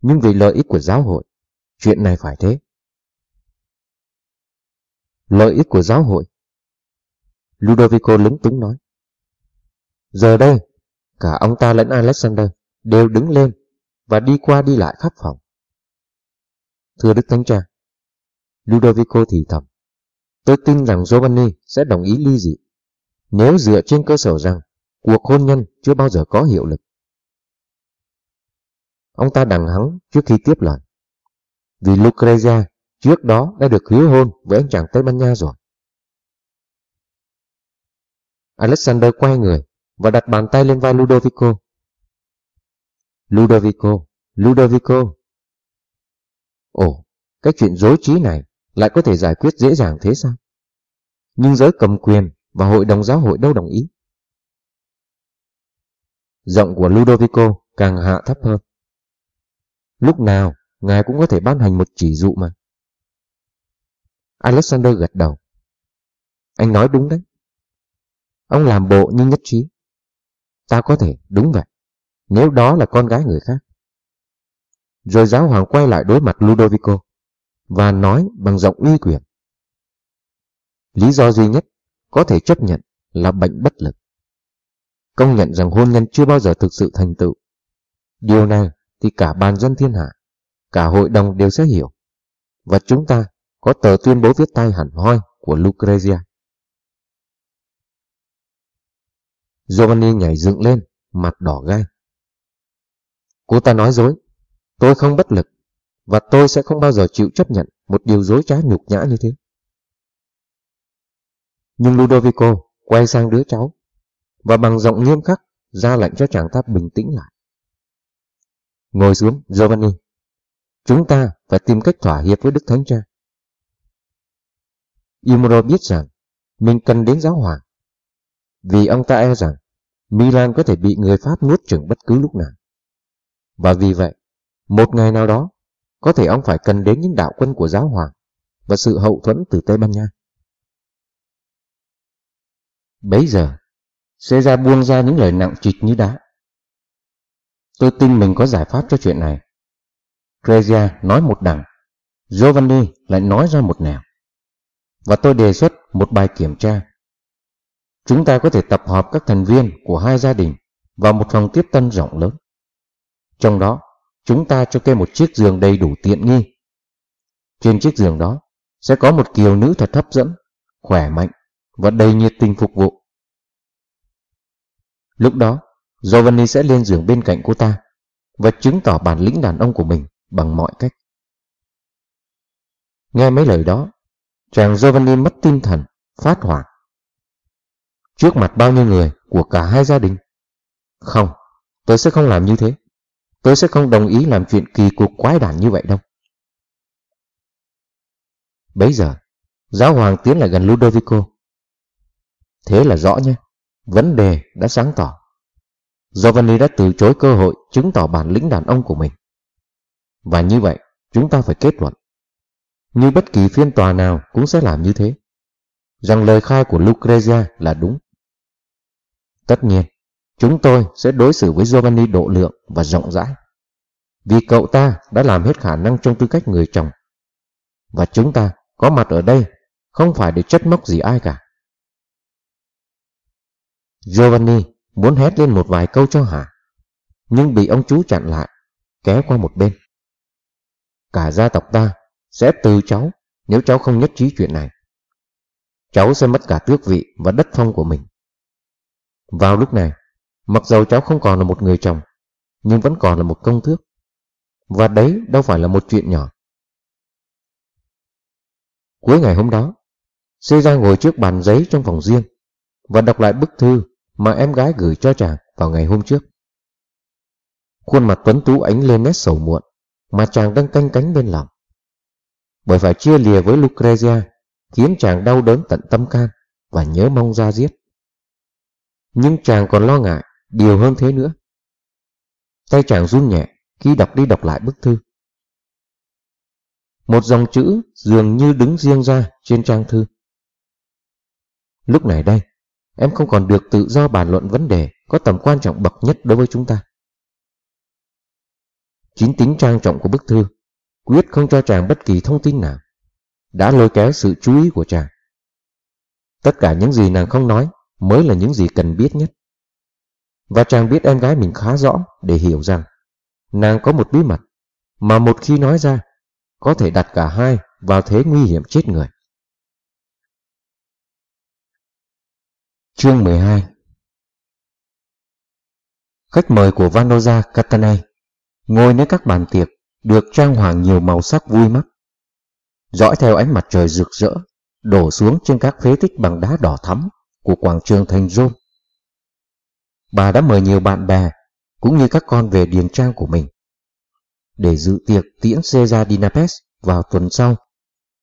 Nhưng vì lợi ích của giáo hội, chuyện này phải thế. Lợi ích của giáo hội Ludovico lúng túng nói. Giờ đây, cả ông ta lẫn Alexander đều đứng lên và đi qua đi lại khắp phòng. Thưa Đức Thánh Cha, Ludovico thì thầm, tôi tin rằng Giovanni sẽ đồng ý ly dị, nếu dựa trên cơ sở rằng cuộc hôn nhân chưa bao giờ có hiệu lực. Ông ta đằng hắng trước khi tiếp lời, vì Lucrezia trước đó đã được hứa hôn với anh chàng Tây Ban Nha rồi. Alexander quay người và đặt bàn tay lên vai Ludovico. Ludovico, Ludovico. Ồ, cái chuyện dối trí này lại có thể giải quyết dễ dàng thế sao? Nhưng giới cầm quyền và hội đồng giáo hội đâu đồng ý. Giọng của Ludovico càng hạ thấp hơn. Lúc nào, ngài cũng có thể ban hành một chỉ dụ mà. Alexander gật đầu. Anh nói đúng đấy. Ông làm bộ như nhất trí. Ta có thể, đúng vậy, nếu đó là con gái người khác. Rồi giáo hoàng quay lại đối mặt Ludovico và nói bằng giọng uy quyền. Lý do duy nhất có thể chấp nhận là bệnh bất lực. Công nhận rằng hôn nhân chưa bao giờ thực sự thành tựu. Điều này thì cả ban dân thiên hạ, cả hội đồng đều sẽ hiểu. Và chúng ta có tờ tuyên bố viết tay hẳn hoi của Lucrezia. Giovanni nhảy dựng lên, mặt đỏ gai. Cô ta nói dối, tôi không bất lực, và tôi sẽ không bao giờ chịu chấp nhận một điều dối trá nhục nhã như thế. Nhưng Ludovico quay sang đứa cháu, và bằng giọng nghiêm khắc ra lệnh cho chàng ta bình tĩnh lại. Ngồi xuống, Giovanni. Chúng ta phải tìm cách thỏa hiệp với Đức Thánh Cha. Imro biết rằng mình cần đến giáo hoàng vì ông ta e rằng Milan có thể bị người Pháp nuốt chửng bất cứ lúc nào. Và vì vậy, một ngày nào đó, có thể ông phải cần đến những đạo quân của giáo hoàng và sự hậu thuẫn từ Tây Ban Nha. Bấy giờ, Caesar buông ra những lời nặng trịch như đá. Tôi tin mình có giải pháp cho chuyện này. Crezia nói một đằng, Giovanni lại nói ra một nẻo. Và tôi đề xuất một bài kiểm tra Chúng ta có thể tập hợp các thành viên của hai gia đình vào một phòng tiếp tân rộng lớn. Trong đó, chúng ta cho kê một chiếc giường đầy đủ tiện nghi. Trên chiếc giường đó sẽ có một kiều nữ thật hấp dẫn, khỏe mạnh và đầy nhiệt tình phục vụ. Lúc đó, Giovanni sẽ lên giường bên cạnh cô ta và chứng tỏ bản lĩnh đàn ông của mình bằng mọi cách. Nghe mấy lời đó, chàng Giovanni mất tinh thần, phát hoảng Trước mặt bao nhiêu người của cả hai gia đình? Không, tôi sẽ không làm như thế. Tôi sẽ không đồng ý làm chuyện kỳ cục quái đản như vậy đâu. Bấy giờ, giáo hoàng tiến lại gần Ludovico. Thế là rõ nhé, vấn đề đã sáng tỏ. Giovanni đã từ chối cơ hội chứng tỏ bản lĩnh đàn ông của mình. Và như vậy, chúng ta phải kết luận. Như bất kỳ phiên tòa nào cũng sẽ làm như thế. Rằng lời khai của Lucrezia là đúng. Tất nhiên, chúng tôi sẽ đối xử với Giovanni độ lượng và rộng rãi. Vì cậu ta đã làm hết khả năng trong tư cách người chồng. Và chúng ta có mặt ở đây không phải để chất móc gì ai cả. Giovanni muốn hét lên một vài câu cho hả, nhưng bị ông chú chặn lại, kéo qua một bên. Cả gia tộc ta sẽ từ cháu nếu cháu không nhất trí chuyện này. Cháu sẽ mất cả tước vị và đất phong của mình. Vào lúc này, mặc dầu cháu không còn là một người chồng, nhưng vẫn còn là một công tước. Và đấy đâu phải là một chuyện nhỏ. Cuối ngày hôm đó, Caesar ngồi trước bàn giấy trong phòng riêng và đọc lại bức thư mà em gái gửi cho chàng vào ngày hôm trước. Khuôn mặt tuấn tú ánh lên nét sầu muộn mà chàng đang canh cánh bên lòng. Bởi phải chia lìa với Lucrezia khiến chàng đau đớn tận tâm can và nhớ mong ra giết. Nhưng chàng còn lo ngại điều hơn thế nữa. Tay chàng run nhẹ khi đọc đi đọc lại bức thư. Một dòng chữ dường như đứng riêng ra trên trang thư. Lúc này đây, em không còn được tự do bàn luận vấn đề có tầm quan trọng bậc nhất đối với chúng ta. Chính tính trang trọng của bức thư quyết không cho chàng bất kỳ thông tin nào, đã lôi kéo sự chú ý của chàng. Tất cả những gì nàng không nói mới là những gì cần biết nhất. Và chàng biết em gái mình khá rõ để hiểu rằng nàng có một bí mật mà một khi nói ra có thể đặt cả hai vào thế nguy hiểm chết người. Chương 12 Khách mời của Vanoza Catanay ngồi nơi các bàn tiệc được trang hoàng nhiều màu sắc vui mắt. Dõi theo ánh mặt trời rực rỡ, đổ xuống trên các phế tích bằng đá đỏ thắm của quảng trường thành Rome. Bà đã mời nhiều bạn bè cũng như các con về điền trang của mình để dự tiệc tiễn Caesar Dinapes vào tuần sau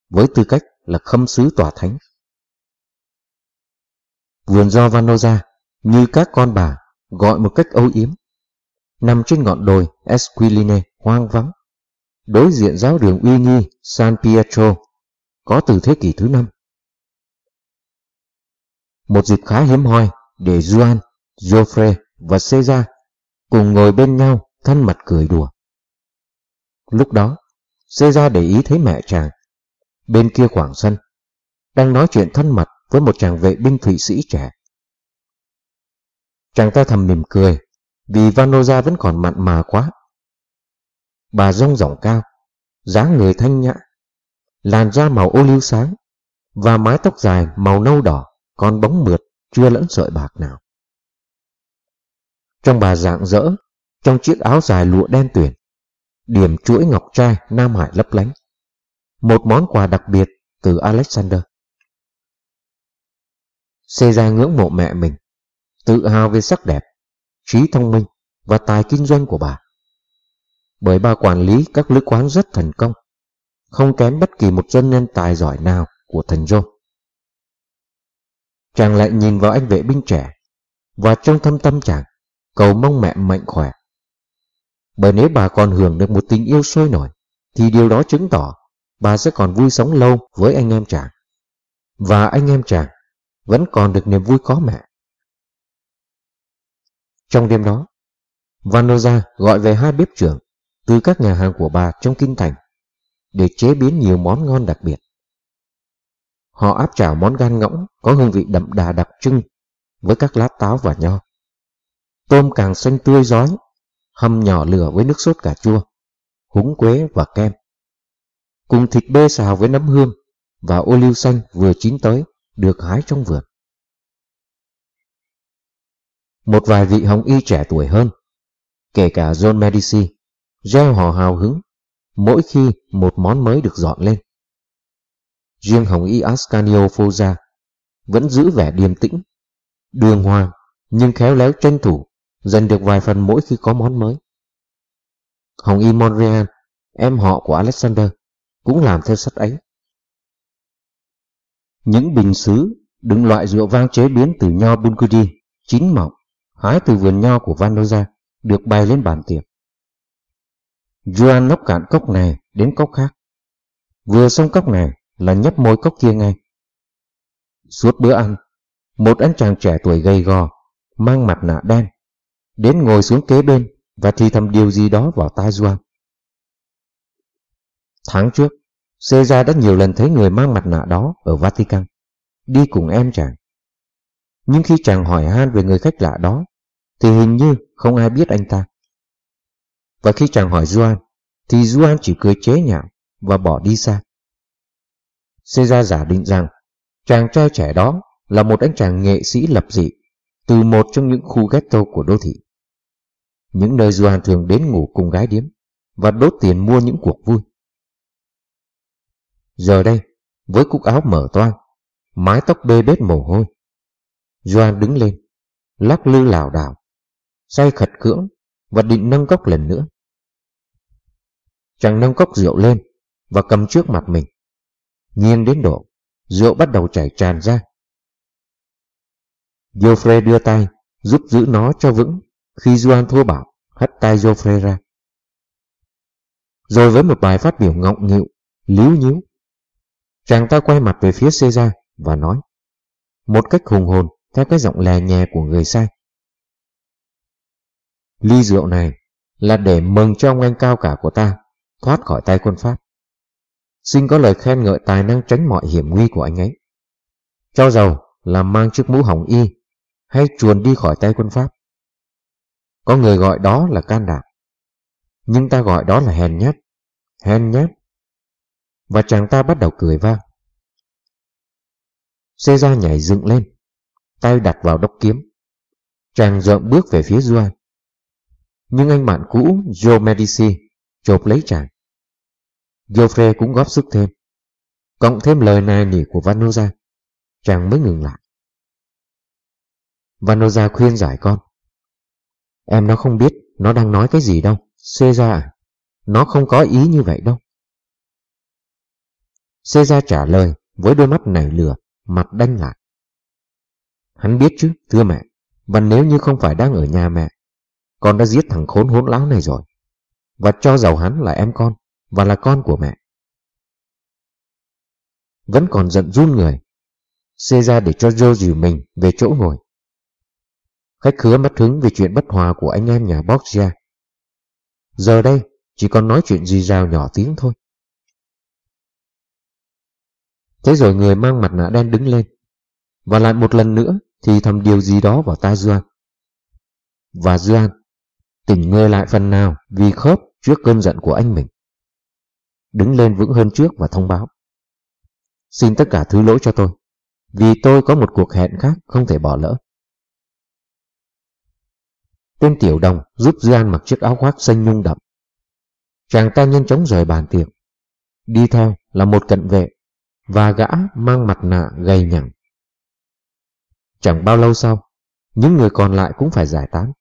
với tư cách là khâm sứ tòa thánh. Vườn do Vanoza như các con bà gọi một cách âu yếm nằm trên ngọn đồi Esquiline hoang vắng đối diện giáo đường uy nghi San Pietro có từ thế kỷ thứ năm. Một dịp khá hiếm hoi để Juan, Geoffrey và Caesar cùng ngồi bên nhau thân mật cười đùa. Lúc đó, Caesar để ý thấy mẹ chàng, bên kia khoảng sân, đang nói chuyện thân mật với một chàng vệ binh Thụy Sĩ trẻ. Chàng ta thầm mỉm cười vì Vanoza vẫn còn mặn mà quá. Bà rong rỏng cao, dáng người thanh nhã, làn da màu ô liu sáng và mái tóc dài màu nâu đỏ còn bóng mượt chưa lẫn sợi bạc nào. Trong bà dạng dỡ, trong chiếc áo dài lụa đen tuyển, điểm chuỗi ngọc trai Nam Hải lấp lánh. Một món quà đặc biệt từ Alexander. Xê ra ngưỡng mộ mẹ mình, tự hào về sắc đẹp, trí thông minh và tài kinh doanh của bà. Bởi bà quản lý các lữ quán rất thành công, không kém bất kỳ một dân nhân tài giỏi nào của thành John. Chàng lại nhìn vào anh vệ binh trẻ, và trong thâm tâm chàng, cầu mong mẹ mạnh khỏe. Bởi nếu bà còn hưởng được một tình yêu sôi nổi, thì điều đó chứng tỏ bà sẽ còn vui sống lâu với anh em chàng. Và anh em chàng vẫn còn được niềm vui có mẹ. Trong đêm đó, Vanoza gọi về hai bếp trưởng từ các nhà hàng của bà trong kinh thành để chế biến nhiều món ngon đặc biệt. Họ áp chảo món gan ngỗng có hương vị đậm đà đặc trưng với các lá táo và nho. Tôm càng xanh tươi rói, hầm nhỏ lửa với nước sốt cà chua, húng quế và kem. Cùng thịt bê xào với nấm hương và ô liu xanh vừa chín tới được hái trong vườn. Một vài vị hồng y trẻ tuổi hơn, kể cả John Medici, gieo hò hào hứng mỗi khi một món mới được dọn lên. Riêng hồng y Ascanio Foza vẫn giữ vẻ điềm tĩnh Đường hoàng, nhưng khéo léo tranh thủ, dành được vài phần mỗi khi có món mới. Hồng Y Monreal, em họ của Alexander, cũng làm theo sách ấy. Những bình xứ đựng loại rượu vang chế biến từ nho Bunkudi, chín mọng, hái từ vườn nho của Vanoja, được bày lên bàn tiệc. Joan nốc cạn cốc này đến cốc khác. Vừa xong cốc này là nhấp môi cốc kia ngay. Suốt bữa ăn, một anh chàng trẻ tuổi gầy gò, mang mặt nạ đen, đến ngồi xuống kế bên và thì thầm điều gì đó vào tai Joan. Tháng trước, Caesar đã nhiều lần thấy người mang mặt nạ đó ở Vatican, đi cùng em chàng. Nhưng khi chàng hỏi han về người khách lạ đó, thì hình như không ai biết anh ta. Và khi chàng hỏi Juan, thì Juan chỉ cười chế nhạo và bỏ đi xa. Caesar giả định rằng chàng trai trẻ đó là một anh chàng nghệ sĩ lập dị từ một trong những khu ghetto của đô thị. Những nơi Juan thường đến ngủ cùng gái điếm và đốt tiền mua những cuộc vui. Giờ đây, với cúc áo mở toang, mái tóc bê bết mồ hôi, Doan đứng lên, lắc lư lảo đảo, say khật cưỡng và định nâng cốc lần nữa. Chàng nâng cốc rượu lên và cầm trước mặt mình. Nghiêng đến độ, rượu bắt đầu chảy tràn ra. Joffre đưa tay, giúp giữ nó cho vững khi Doan thua bảo, hất tay Joffre ra. Rồi với một bài phát biểu ngọng nghịu, líu nhíu, chàng ta quay mặt về phía Caesar và nói, một cách hùng hồn theo cái giọng lè nhè của người say. Ly rượu này là để mừng cho ông anh cao cả của ta thoát khỏi tay quân Pháp. Xin có lời khen ngợi tài năng tránh mọi hiểm nguy của anh ấy. Cho giàu là mang chiếc mũ hỏng y hay chuồn đi khỏi tay quân Pháp. Có người gọi đó là can đảm, nhưng ta gọi đó là hèn nhát, hèn nhát. Và chàng ta bắt đầu cười vang. Caesar nhảy dựng lên, tay đặt vào đốc kiếm. Chàng dợm bước về phía Duan. Nhưng anh bạn cũ Joe Medici chộp lấy chàng. Geoffrey cũng góp sức thêm. Cộng thêm lời nài nỉ của Vanoza, chàng mới ngừng lại. Vanoza khuyên giải con. Em nó không biết nó đang nói cái gì đâu. Caesar à, nó không có ý như vậy đâu. Caesar trả lời với đôi mắt nảy lửa, mặt đanh lại. Hắn biết chứ, thưa mẹ. Và nếu như không phải đang ở nhà mẹ, con đã giết thằng khốn hỗn láo này rồi. Và cho giàu hắn là em con, và là con của mẹ. Vẫn còn giận run người. Xê ra để cho Joe dìu mình về chỗ ngồi. Khách khứa mất hứng vì chuyện bất hòa của anh em nhà Borgia. Giờ đây, chỉ còn nói chuyện gì rào nhỏ tiếng thôi. Thế rồi người mang mặt nạ đen đứng lên, và lại một lần nữa thì thầm điều gì đó vào tai Duan. Và Duan tỉnh người lại phần nào vì khớp trước cơn giận của anh mình. Đứng lên vững hơn trước và thông báo. Xin tất cả thứ lỗi cho tôi, vì tôi có một cuộc hẹn khác không thể bỏ lỡ. Tên tiểu đồng giúp Duan mặc chiếc áo khoác xanh nhung đậm. Chàng ta nhanh chóng rời bàn tiệc. Đi theo là một cận vệ và gã mang mặt nạ gầy nhẳng Chẳng bao lâu sau, những người còn lại cũng phải giải tán.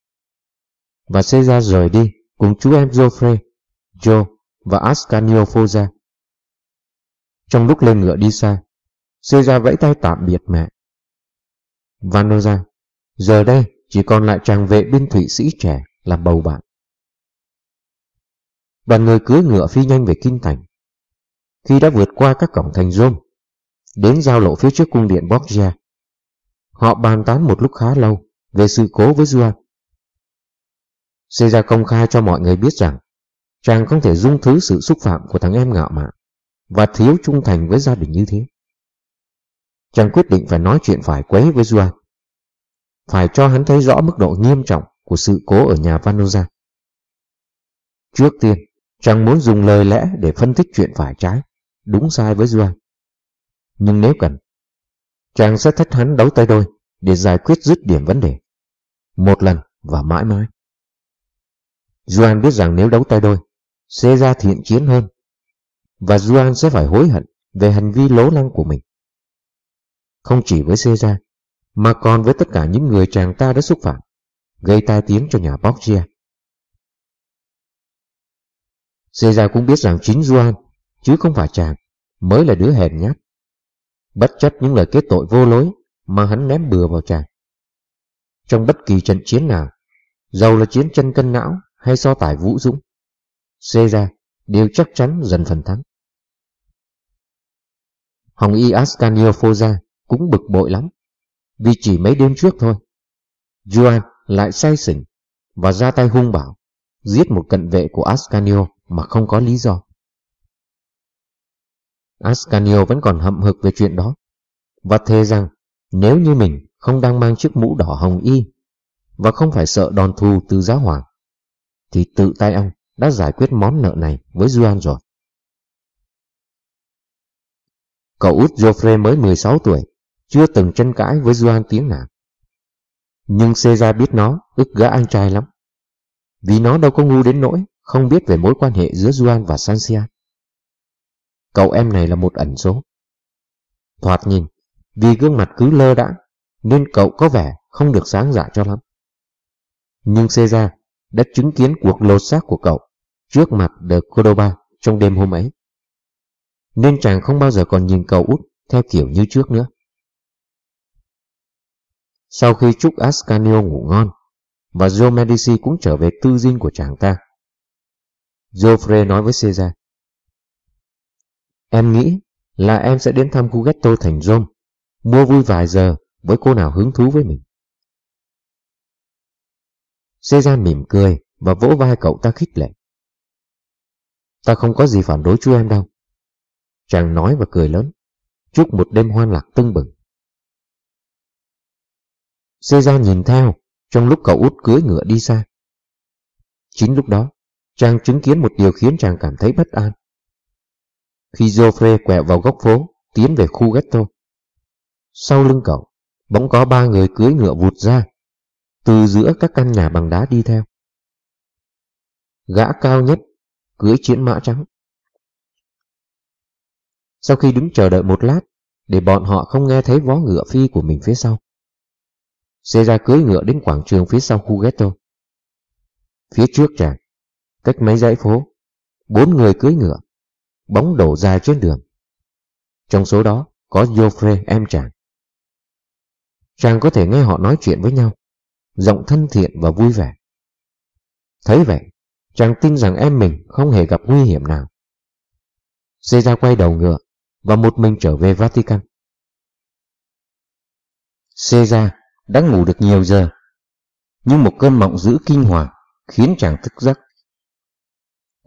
Và Caesar rời đi cùng chú em Joffrey, Joe và Ascanio Foza. Trong lúc lên ngựa đi xa, Caesar vẫy tay tạm biệt mẹ. Vanoza, giờ đây chỉ còn lại chàng vệ binh thủy sĩ trẻ làm bầu bạn. Đoàn người cưới ngựa phi nhanh về kinh thành. Khi đã vượt qua các cổng thành Rome, đến giao lộ phía trước cung điện Borgia, Họ bàn tán một lúc khá lâu về sự cố với Duan. Caesar công khai cho mọi người biết rằng chàng không thể dung thứ sự xúc phạm của thằng em ngạo mạn và thiếu trung thành với gia đình như thế. Chàng quyết định phải nói chuyện phải quấy với Duan. Phải cho hắn thấy rõ mức độ nghiêm trọng của sự cố ở nhà Vanoza. Trước tiên, chàng muốn dùng lời lẽ để phân tích chuyện phải trái, đúng sai với Duan. Nhưng nếu cần, chàng sẽ thách hắn đấu tay đôi để giải quyết dứt điểm vấn đề. Một lần và mãi mãi. Duan biết rằng nếu đấu tay đôi, sẽ ra thiện chiến hơn. Và Duan sẽ phải hối hận về hành vi lố lăng của mình. Không chỉ với Caesar, mà còn với tất cả những người chàng ta đã xúc phạm, gây tai tiếng cho nhà Borgia. Caesar cũng biết rằng chính Juan, chứ không phải chàng, mới là đứa hèn nhát. Bất chấp những lời kết tội vô lối mà hắn ném bừa vào chàng. Trong bất kỳ trận chiến nào, dầu là chiến chân cân não hay so tài vũ dũng, xê ra đều chắc chắn dần phần thắng. Hồng Y Ascanio Foza cũng bực bội lắm, vì chỉ mấy đêm trước thôi. Juan lại say xỉn và ra tay hung bạo, giết một cận vệ của Ascanio mà không có lý do. Ascanio vẫn còn hậm hực về chuyện đó, và thề rằng nếu như mình không đang mang chiếc mũ đỏ hồng y và không phải sợ đòn thù từ giáo hoàng, thì tự tay ông đã giải quyết món nợ này với Juan rồi. Cậu út Joffre mới 16 tuổi, chưa từng tranh cãi với Juan tiếng nào. Nhưng Caesar biết nó ức gã anh trai lắm. Vì nó đâu có ngu đến nỗi không biết về mối quan hệ giữa Juan và Sansia. Cậu em này là một ẩn số. Thoạt nhìn, vì gương mặt cứ lơ đãng nên cậu có vẻ không được sáng dạ cho lắm. Nhưng Caesar đã chứng kiến cuộc lột xác của cậu trước mặt de Cordoba trong đêm hôm ấy. Nên chàng không bao giờ còn nhìn cậu út theo kiểu như trước nữa. Sau khi chúc Ascanio ngủ ngon, và Joe Medici cũng trở về tư dinh của chàng ta. Joffre nói với Caesar, Em nghĩ là em sẽ đến thăm khu ghetto thành Rome, mua vui vài giờ với cô nào hứng thú với mình. Caesar mỉm cười và vỗ vai cậu ta khích lệ. Ta không có gì phản đối chú em đâu. Chàng nói và cười lớn, chúc một đêm hoan lạc tưng bừng. Caesar nhìn theo trong lúc cậu út cưới ngựa đi xa. Chính lúc đó, chàng chứng kiến một điều khiến chàng cảm thấy bất an. Khi Joffre quẹo vào góc phố, tiến về khu ghetto. Sau lưng cậu, bỗng có ba người cưới ngựa vụt ra, từ giữa các căn nhà bằng đá đi theo. Gã cao nhất, cưới chiến mã trắng. Sau khi đứng chờ đợi một lát, để bọn họ không nghe thấy vó ngựa phi của mình phía sau. Caesar cưới ngựa đến quảng trường phía sau khu ghetto. Phía trước chàng, cách mấy dãy phố, bốn người cưới ngựa, bóng đổ dài trên đường. Trong số đó có Joffre em chàng. Chàng có thể nghe họ nói chuyện với nhau, giọng thân thiện và vui vẻ. Thấy vậy, chàng tin rằng em mình không hề gặp nguy hiểm nào. Caesar quay đầu ngựa và một mình trở về Vatican. Caesar đã ngủ được nhiều giờ, nhưng một cơn mộng dữ kinh hoàng khiến chàng thức giấc.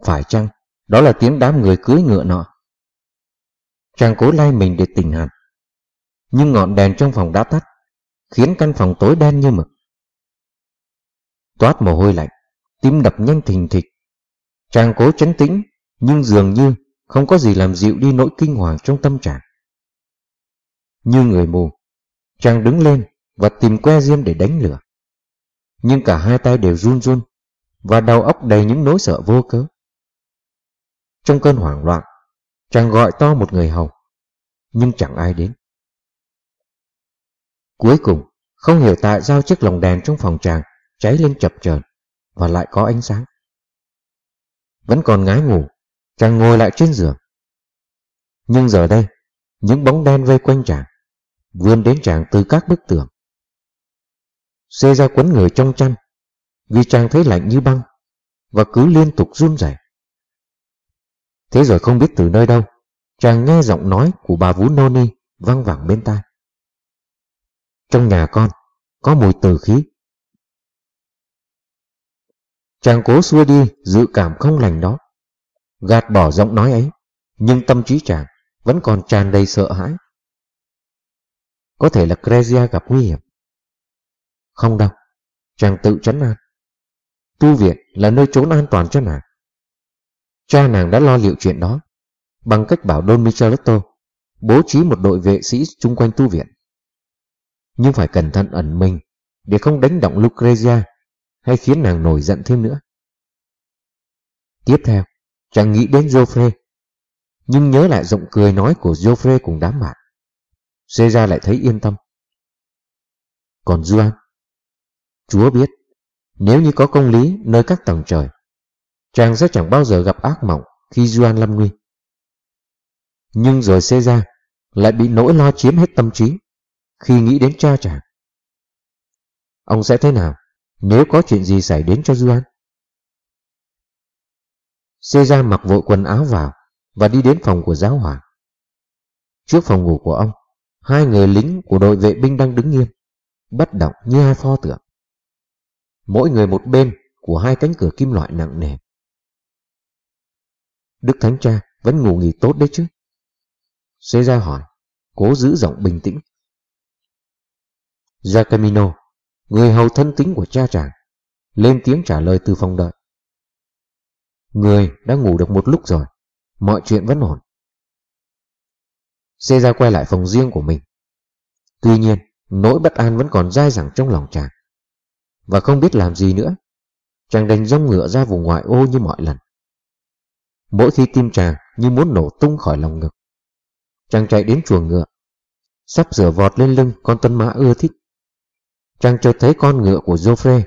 Phải chăng đó là tiếng đám người cưới ngựa nọ? Chàng cố lay mình để tỉnh hẳn, nhưng ngọn đèn trong phòng đã tắt, khiến căn phòng tối đen như mực. Toát mồ hôi lạnh, tim đập nhanh thình thịch. Chàng cố chấn tĩnh, nhưng dường như không có gì làm dịu đi nỗi kinh hoàng trong tâm trạng. Như người mù, chàng đứng lên và tìm que diêm để đánh lửa. Nhưng cả hai tay đều run run và đầu óc đầy những nỗi sợ vô cớ. Trong cơn hoảng loạn, chàng gọi to một người hầu, nhưng chẳng ai đến. Cuối cùng, không hiểu tại sao chiếc lồng đèn trong phòng chàng cháy lên chập chờn và lại có ánh sáng. Vẫn còn ngái ngủ, chàng ngồi lại trên giường. Nhưng giờ đây, những bóng đen vây quanh chàng, vươn đến chàng từ các bức tường. Xê ra quấn người trong chăn, vì chàng thấy lạnh như băng, và cứ liên tục run rẩy. Thế rồi không biết từ nơi đâu, chàng nghe giọng nói của bà Vú Noni văng vẳng bên tai. Trong nhà con, có mùi từ khí. Chàng cố xua đi dự cảm không lành đó, gạt bỏ giọng nói ấy, nhưng tâm trí chàng vẫn còn tràn đầy sợ hãi. Có thể là Crezia gặp nguy hiểm. Không đâu, chàng tự chấn an. Tu viện là nơi trốn an toàn cho nàng. Cha nàng đã lo liệu chuyện đó bằng cách bảo Don Micheletto bố trí một đội vệ sĩ chung quanh tu viện. Nhưng phải cẩn thận ẩn mình để không đánh động Lucrezia hay khiến nàng nổi giận thêm nữa. Tiếp theo, chàng nghĩ đến Joffre, nhưng nhớ lại giọng cười nói của Joffre cùng đám bạn. Caesar lại thấy yên tâm. Còn Duan? Chúa biết, nếu như có công lý nơi các tầng trời, chàng sẽ chẳng bao giờ gặp ác mộng khi Duan lâm nguy. Nhưng rồi Caesar lại bị nỗi lo chiếm hết tâm trí khi nghĩ đến cha chàng. Ông sẽ thế nào nếu có chuyện gì xảy đến cho Duan? Caesar mặc vội quần áo vào và đi đến phòng của giáo hoàng. Trước phòng ngủ của ông, hai người lính của đội vệ binh đang đứng nghiêm, bất động như hai pho tượng. Mỗi người một bên của hai cánh cửa kim loại nặng nề. Đức Thánh Cha vẫn ngủ nghỉ tốt đấy chứ? Caesar hỏi, cố giữ giọng bình tĩnh. Giacomino, người hầu thân tính của cha chàng, lên tiếng trả lời từ phòng đợi. Người đã ngủ được một lúc rồi, mọi chuyện vẫn ổn. Caesar quay lại phòng riêng của mình. Tuy nhiên, nỗi bất an vẫn còn dai dẳng trong lòng chàng. Và không biết làm gì nữa, chàng đành rong ngựa ra vùng ngoại ô như mọi lần. Mỗi khi tim chàng như muốn nổ tung khỏi lòng ngực, chàng chạy đến chuồng ngựa, sắp rửa vọt lên lưng con tân mã ưa thích. Chàng chợt thấy con ngựa của Joffre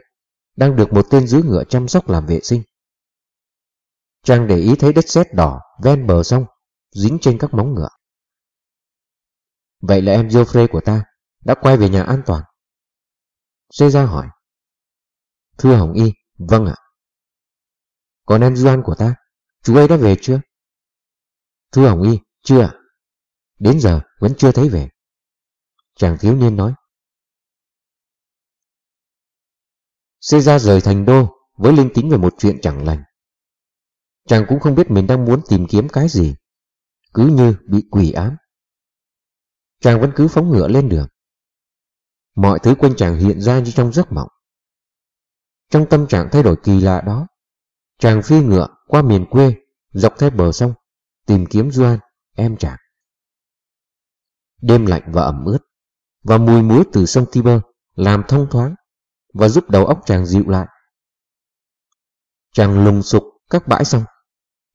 đang được một tên giữ ngựa chăm sóc làm vệ sinh. Chàng để ý thấy đất sét đỏ ven bờ sông, dính trên các móng ngựa. Vậy là em Geoffrey của ta đã quay về nhà an toàn. Caesar hỏi. Thưa Hồng Y, vâng ạ. Còn em Duan của ta, chú ấy đã về chưa? Thưa Hồng Y, chưa ạ. Đến giờ vẫn chưa thấy về. Chàng thiếu niên nói. Caesar rời thành đô với linh tính về một chuyện chẳng lành. Chàng cũng không biết mình đang muốn tìm kiếm cái gì, cứ như bị quỷ ám. Chàng vẫn cứ phóng ngựa lên đường. Mọi thứ quanh chàng hiện ra như trong giấc mộng. Trong tâm trạng thay đổi kỳ lạ đó, chàng phi ngựa qua miền quê, dọc theo bờ sông, tìm kiếm Doan, em chàng. Đêm lạnh và ẩm ướt, và mùi muối từ sông Tiber làm thông thoáng và giúp đầu óc chàng dịu lại. Chàng lùng sục các bãi sông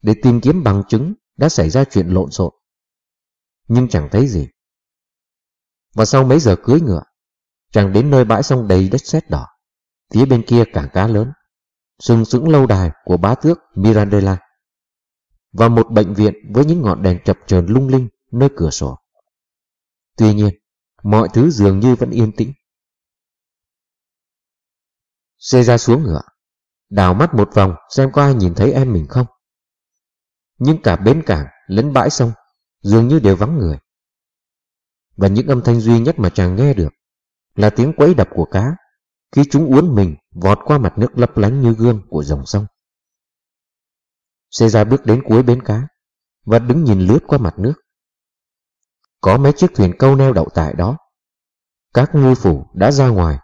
để tìm kiếm bằng chứng đã xảy ra chuyện lộn xộn. Nhưng chẳng thấy gì. Và sau mấy giờ cưới ngựa, chàng đến nơi bãi sông đầy đất sét đỏ. Phía bên kia cảng cá lớn, sừng sững lâu đài của bá tước Mirandela. Và một bệnh viện với những ngọn đèn chập chờn lung linh nơi cửa sổ. Tuy nhiên, mọi thứ dường như vẫn yên tĩnh. Xê ra xuống ngựa, đào mắt một vòng xem có ai nhìn thấy em mình không. Nhưng cả bến cảng lẫn bãi sông dường như đều vắng người. Và những âm thanh duy nhất mà chàng nghe được là tiếng quấy đập của cá khi chúng uốn mình vọt qua mặt nước lấp lánh như gương của dòng sông. Xê ra bước đến cuối bến cá và đứng nhìn lướt qua mặt nước. Có mấy chiếc thuyền câu neo đậu tại đó. Các ngư phủ đã ra ngoài,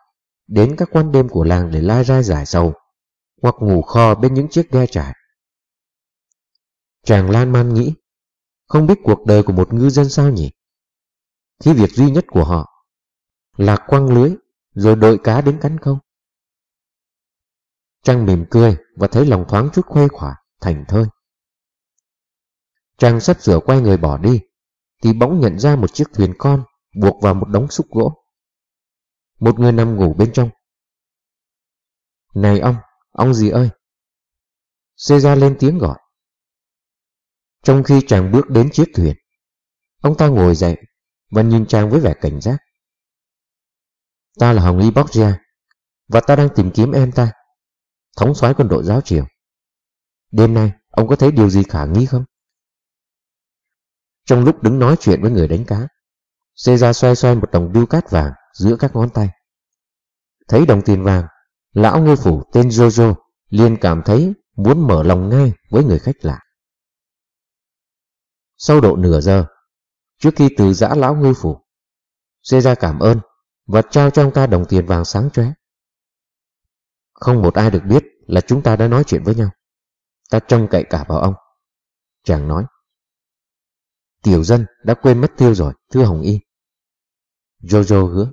đến các quan đêm của làng để lai ra giải sầu, hoặc ngủ kho bên những chiếc ghe trải. Chàng lan man nghĩ, không biết cuộc đời của một ngư dân sao nhỉ? Khi việc duy nhất của họ là quăng lưới rồi đội cá đến cắn câu trang mỉm cười và thấy lòng thoáng chút khuây khỏa, thành thơi. trang sắp sửa quay người bỏ đi, thì bỗng nhận ra một chiếc thuyền con buộc vào một đống xúc gỗ. Một người nằm ngủ bên trong. Này ông, ông gì ơi? Caesar lên tiếng gọi. Trong khi chàng bước đến chiếc thuyền, ông ta ngồi dậy và nhìn chàng với vẻ cảnh giác. Ta là Hồng Y Borgia, và ta đang tìm kiếm em ta, thống soái quân đội giáo triều. Đêm nay, ông có thấy điều gì khả nghi không? Trong lúc đứng nói chuyện với người đánh cá, Caesar xoay xoay một đồng biêu cát vàng giữa các ngón tay. Thấy đồng tiền vàng, lão ngư phủ tên Jojo liền cảm thấy muốn mở lòng ngay với người khách lạ. Sau độ nửa giờ, trước khi từ giã lão ngư phủ, Caesar cảm ơn và trao cho ông ta đồng tiền vàng sáng chóe. Không một ai được biết là chúng ta đã nói chuyện với nhau. Ta trông cậy cả vào ông. Chàng nói. Tiểu dân đã quên mất tiêu rồi, thưa Hồng Y. Jojo hứa.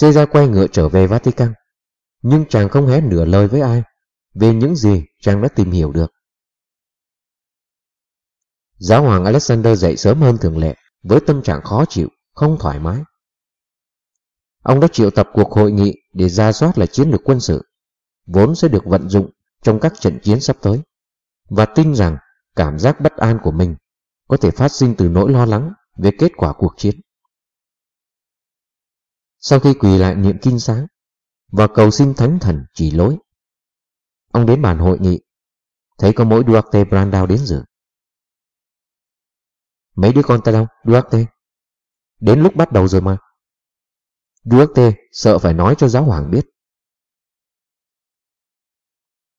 Caesar quay ngựa trở về Vatican, nhưng chàng không hé nửa lời với ai về những gì chàng đã tìm hiểu được. Giáo hoàng Alexander dậy sớm hơn thường lệ với tâm trạng khó chịu, không thoải mái. Ông đã triệu tập cuộc hội nghị để ra soát lại chiến lược quân sự, vốn sẽ được vận dụng trong các trận chiến sắp tới, và tin rằng cảm giác bất an của mình có thể phát sinh từ nỗi lo lắng về kết quả cuộc chiến. Sau khi quỳ lại niệm kinh sáng và cầu xin thánh thần chỉ lối, ông đến bàn hội nghị, thấy có mỗi Duarte Brandao đến dự. Mấy đứa con ta đâu, Duarte? Đến lúc bắt đầu rồi mà. Duarte sợ phải nói cho giáo hoàng biết.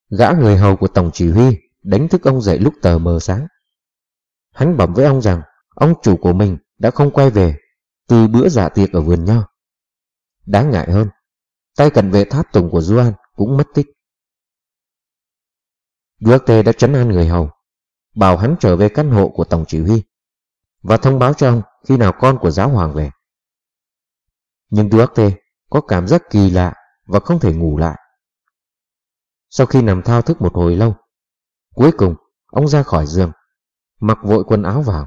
Gã người hầu của tổng chỉ huy đánh thức ông dậy lúc tờ mờ sáng. Hắn bẩm với ông rằng ông chủ của mình đã không quay về từ bữa dạ tiệc ở vườn nho. Đáng ngại hơn, tay cận vệ tháp tùng của Duan cũng mất tích. Duarte đã trấn an người hầu, bảo hắn trở về căn hộ của tổng chỉ huy và thông báo cho ông khi nào con của giáo hoàng về. Nhưng Duarte có cảm giác kỳ lạ và không thể ngủ lại. Sau khi nằm thao thức một hồi lâu, cuối cùng ông ra khỏi giường, mặc vội quần áo vào.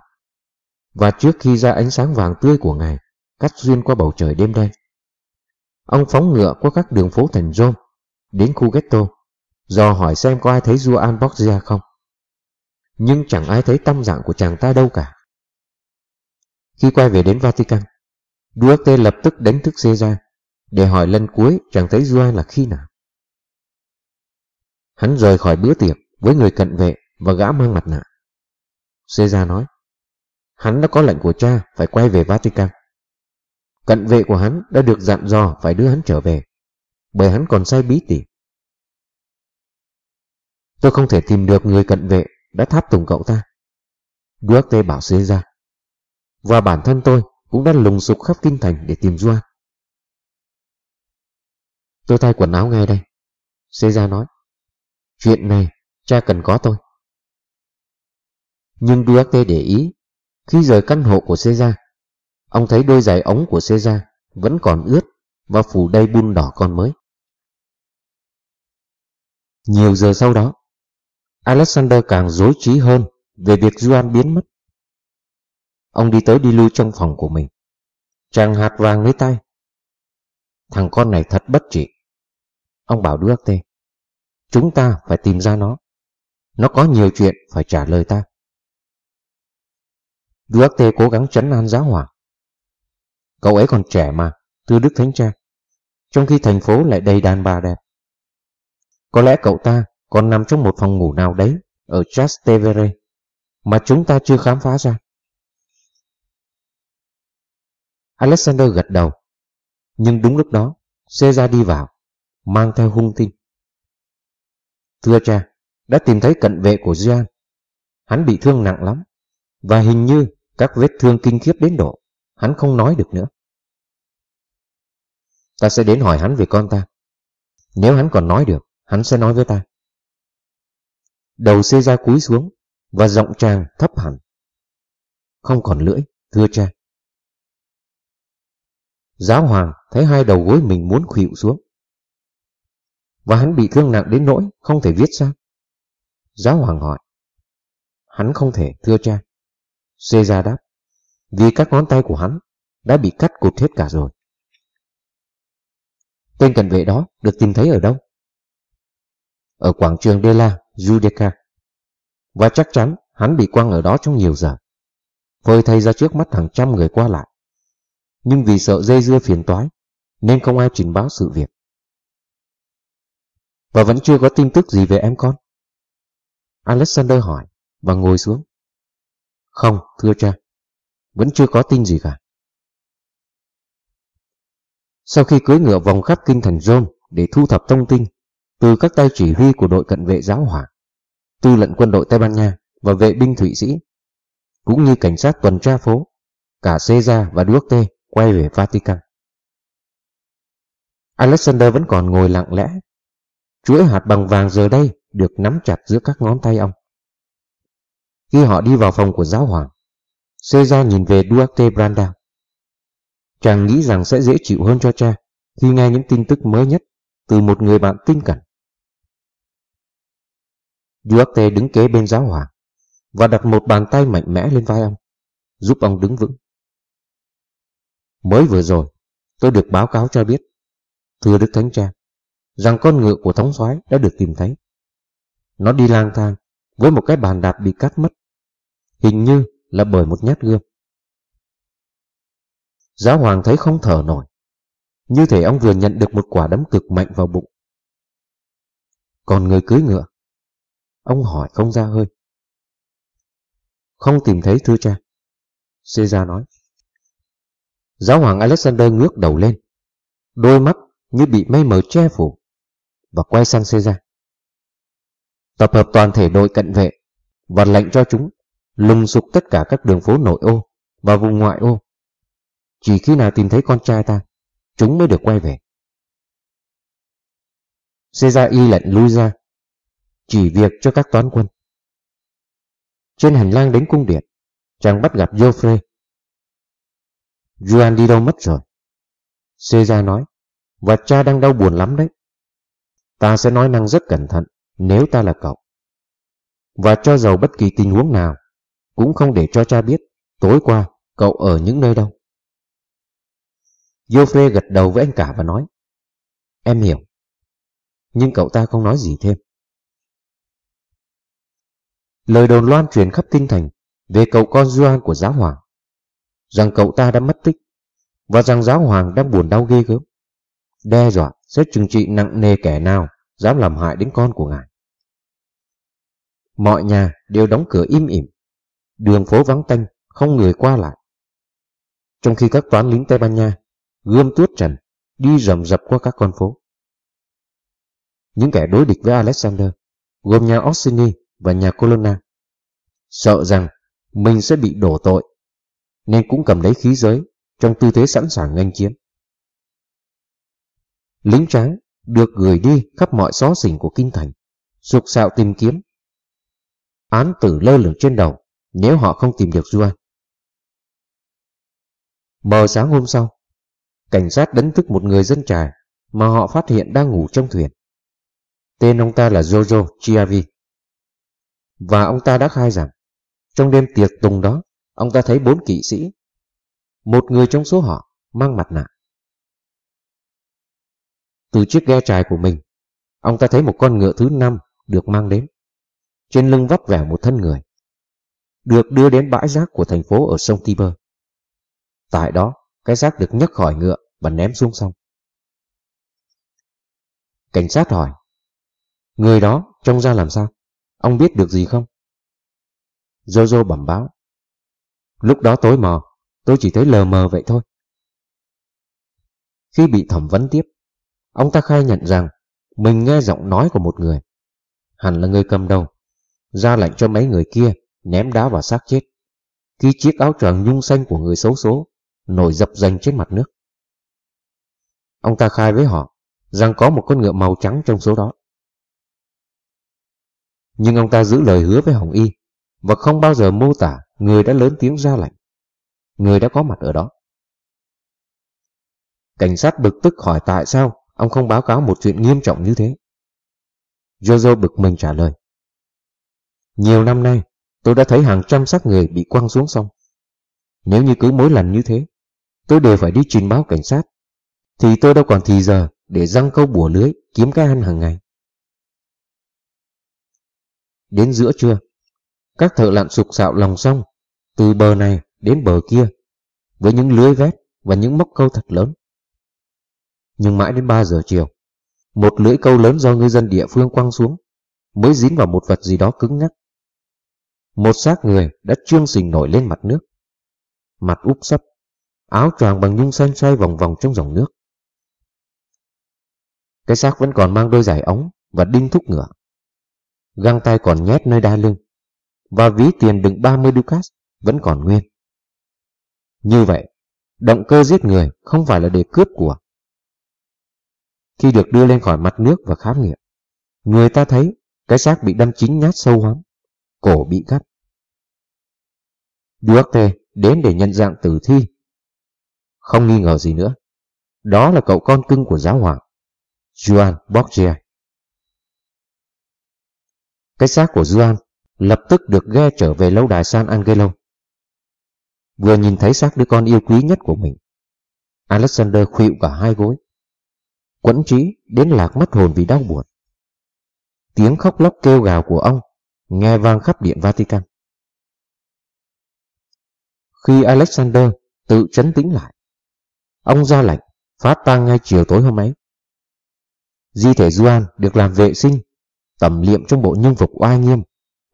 Và trước khi ra ánh sáng vàng tươi của ngày, cắt xuyên qua bầu trời đêm đen. Ông phóng ngựa qua các đường phố thành Rome, đến khu ghetto, do hỏi xem có ai thấy Juan Borgia không. Nhưng chẳng ai thấy tâm dạng của chàng ta đâu cả. Khi quay về đến Vatican, Duarte lập tức đánh thức Caesar để hỏi lần cuối chàng thấy Joa là khi nào. Hắn rời khỏi bữa tiệc với người cận vệ và gã mang mặt nạ. Caesar nói, hắn đã có lệnh của cha phải quay về Vatican. Cận vệ của hắn đã được dặn dò phải đưa hắn trở về, bởi hắn còn say bí tỉ. Tôi không thể tìm được người cận vệ đã tháp tùng cậu ta. Duarte bảo Caesar. Và bản thân tôi cũng đã lùng sục khắp kinh thành để tìm Duan. Tôi thay quần áo ngay đây. Caesar nói. Chuyện này cha cần có tôi. Nhưng Duarte để ý, khi rời căn hộ của Caesar, ông thấy đôi giày ống của Caesar vẫn còn ướt và phủ đầy bùn đỏ con mới. Nhiều giờ sau đó, Alexander càng dối trí hơn về việc Juan biến mất. Ông đi tới đi lui trong phòng của mình. Chàng hạt vàng lấy tay. Thằng con này thật bất trị. Ông bảo Duarte, chúng ta phải tìm ra nó. Nó có nhiều chuyện phải trả lời ta. Duarte cố gắng chấn an giáo hoàng. Cậu ấy còn trẻ mà, thưa Đức Thánh Cha. Trong khi thành phố lại đầy đàn bà đẹp. Có lẽ cậu ta còn nằm trong một phòng ngủ nào đấy ở Trastevere mà chúng ta chưa khám phá ra. Alexander gật đầu. Nhưng đúng lúc đó, Caesar đi vào, mang theo hung tin. Thưa cha, đã tìm thấy cận vệ của Gian. Hắn bị thương nặng lắm, và hình như các vết thương kinh khiếp đến độ, hắn không nói được nữa. Ta sẽ đến hỏi hắn về con ta. Nếu hắn còn nói được, hắn sẽ nói với ta. Đầu Caesar cúi xuống, và giọng chàng thấp hẳn. Không còn lưỡi, thưa cha. Giáo hoàng thấy hai đầu gối mình muốn khuỵu xuống. Và hắn bị thương nặng đến nỗi không thể viết sao? Giáo hoàng hỏi. Hắn không thể, thưa cha. Caesar đáp. Vì các ngón tay của hắn đã bị cắt cụt hết cả rồi. Tên cận vệ đó được tìm thấy ở đâu? Ở quảng trường De la Judeca. Và chắc chắn hắn bị quăng ở đó trong nhiều giờ. Phơi thay ra trước mắt hàng trăm người qua lại nhưng vì sợ dây dưa phiền toái, nên không ai trình báo sự việc. Và vẫn chưa có tin tức gì về em con. Alexander hỏi và ngồi xuống. Không, thưa cha, vẫn chưa có tin gì cả. Sau khi cưới ngựa vòng khắp kinh thành Rome để thu thập thông tin từ các tay chỉ huy của đội cận vệ giáo hỏa, tư lệnh quân đội Tây Ban Nha và vệ binh Thụy Sĩ, cũng như cảnh sát tuần tra phố, cả Caesar và Duarte quay về Vatican. Alexander vẫn còn ngồi lặng lẽ. Chuỗi hạt bằng vàng giờ đây được nắm chặt giữa các ngón tay ông. Khi họ đi vào phòng của giáo hoàng, Caesar nhìn về Duarte Branda. Chàng nghĩ rằng sẽ dễ chịu hơn cho cha khi nghe những tin tức mới nhất từ một người bạn tin cẩn. Duarte đứng kế bên giáo hoàng và đặt một bàn tay mạnh mẽ lên vai ông, giúp ông đứng vững. Mới vừa rồi, tôi được báo cáo cho biết, thưa Đức Thánh Cha, rằng con ngựa của thống soái đã được tìm thấy. Nó đi lang thang với một cái bàn đạp bị cắt mất, hình như là bởi một nhát gươm. Giáo hoàng thấy không thở nổi, như thể ông vừa nhận được một quả đấm cực mạnh vào bụng. Còn người cưới ngựa? Ông hỏi không ra hơi. Không tìm thấy thưa cha. Caesar nói. Giáo hoàng Alexander ngước đầu lên, đôi mắt như bị mây mờ che phủ, và quay sang Caesar. Tập hợp toàn thể đội cận vệ và lệnh cho chúng lùng sục tất cả các đường phố nội ô và vùng ngoại ô. Chỉ khi nào tìm thấy con trai ta, chúng mới được quay về. Caesar y lệnh lui ra, chỉ việc cho các toán quân. Trên hành lang đến cung điện, chàng bắt gặp Geoffrey. Juan đi đâu mất rồi? Caesar nói, và cha đang đau buồn lắm đấy. Ta sẽ nói năng rất cẩn thận nếu ta là cậu. Và cho dầu bất kỳ tình huống nào, cũng không để cho cha biết tối qua cậu ở những nơi đâu. Joffre gật đầu với anh cả và nói, em hiểu. Nhưng cậu ta không nói gì thêm. Lời đồn loan truyền khắp kinh thành về cậu con Juan của giáo hoàng, rằng cậu ta đã mất tích và rằng giáo hoàng đang buồn đau ghê gớm, đe dọa sẽ trừng trị nặng nề kẻ nào dám làm hại đến con của ngài. Mọi nhà đều đóng cửa im ỉm, đường phố vắng tanh, không người qua lại. Trong khi các toán lính Tây Ban Nha gươm tuốt trần đi rầm rập qua các con phố. Những kẻ đối địch với Alexander, gồm nhà Orsini và nhà Colonna, sợ rằng mình sẽ bị đổ tội, nên cũng cầm lấy khí giới trong tư thế sẵn sàng nghênh chiến. Lính trắng được gửi đi khắp mọi xó xỉnh của kinh thành, sục sạo tìm kiếm. Án tử lơ lửng trên đầu nếu họ không tìm được Duan. Mờ sáng hôm sau, cảnh sát đánh thức một người dân trài mà họ phát hiện đang ngủ trong thuyền. Tên ông ta là Jojo Chiavi. Và ông ta đã khai rằng, trong đêm tiệc tùng đó, ông ta thấy bốn kỵ sĩ. Một người trong số họ mang mặt nạ. Từ chiếc ghe trài của mình, ông ta thấy một con ngựa thứ năm được mang đến. Trên lưng vắt vẻo một thân người. Được đưa đến bãi rác của thành phố ở sông Tiber. Tại đó, cái xác được nhấc khỏi ngựa và ném xuống sông. Cảnh sát hỏi, người đó trông ra làm sao? Ông biết được gì không? Jojo bẩm báo. Lúc đó tối mò, tôi chỉ thấy lờ mờ vậy thôi. Khi bị thẩm vấn tiếp, ông ta khai nhận rằng mình nghe giọng nói của một người. Hẳn là người cầm đầu, ra lệnh cho mấy người kia ném đá vào xác chết. Khi chiếc áo choàng nhung xanh của người xấu số nổi dập dành trên mặt nước. Ông ta khai với họ rằng có một con ngựa màu trắng trong số đó. Nhưng ông ta giữ lời hứa với Hồng Y và không bao giờ mô tả người đã lớn tiếng ra lệnh. Người đã có mặt ở đó. Cảnh sát bực tức hỏi tại sao ông không báo cáo một chuyện nghiêm trọng như thế. Jojo bực mình trả lời. Nhiều năm nay, tôi đã thấy hàng trăm xác người bị quăng xuống sông. Nếu như cứ mỗi lần như thế, tôi đều phải đi trình báo cảnh sát, thì tôi đâu còn thì giờ để răng câu bùa lưới kiếm cái ăn hàng ngày. Đến giữa trưa, các thợ lặn sục sạo lòng sông, từ bờ này đến bờ kia, với những lưới vét và những móc câu thật lớn. Nhưng mãi đến 3 giờ chiều, một lưỡi câu lớn do ngư dân địa phương quăng xuống, mới dính vào một vật gì đó cứng nhắc. Một xác người đã trương sình nổi lên mặt nước. Mặt úp sấp, áo choàng bằng nhung xanh xoay vòng vòng trong dòng nước. Cái xác vẫn còn mang đôi giày ống và đinh thúc ngựa. Găng tay còn nhét nơi đai lưng, và ví tiền đựng 30 ducats vẫn còn nguyên. Như vậy, động cơ giết người không phải là để cướp của. Khi được đưa lên khỏi mặt nước và khám nghiệm, người ta thấy cái xác bị đâm chín nhát sâu hóng, cổ bị cắt. Duarte đến để nhận dạng tử thi không nghi ngờ gì nữa. Đó là cậu con cưng của giáo hoàng, Juan Borgia. Cái xác của Juan lập tức được ghe trở về lâu đài San Angelo. Vừa nhìn thấy xác đứa con yêu quý nhất của mình, Alexander khuỵu cả hai gối. Quẫn trí đến lạc mất hồn vì đau buồn. Tiếng khóc lóc kêu gào của ông nghe vang khắp điện Vatican. Khi Alexander tự chấn tĩnh lại, ông ra lệnh phát tang ngay chiều tối hôm ấy. Di thể Duan được làm vệ sinh, tẩm liệm trong bộ nhân phục oai nghiêm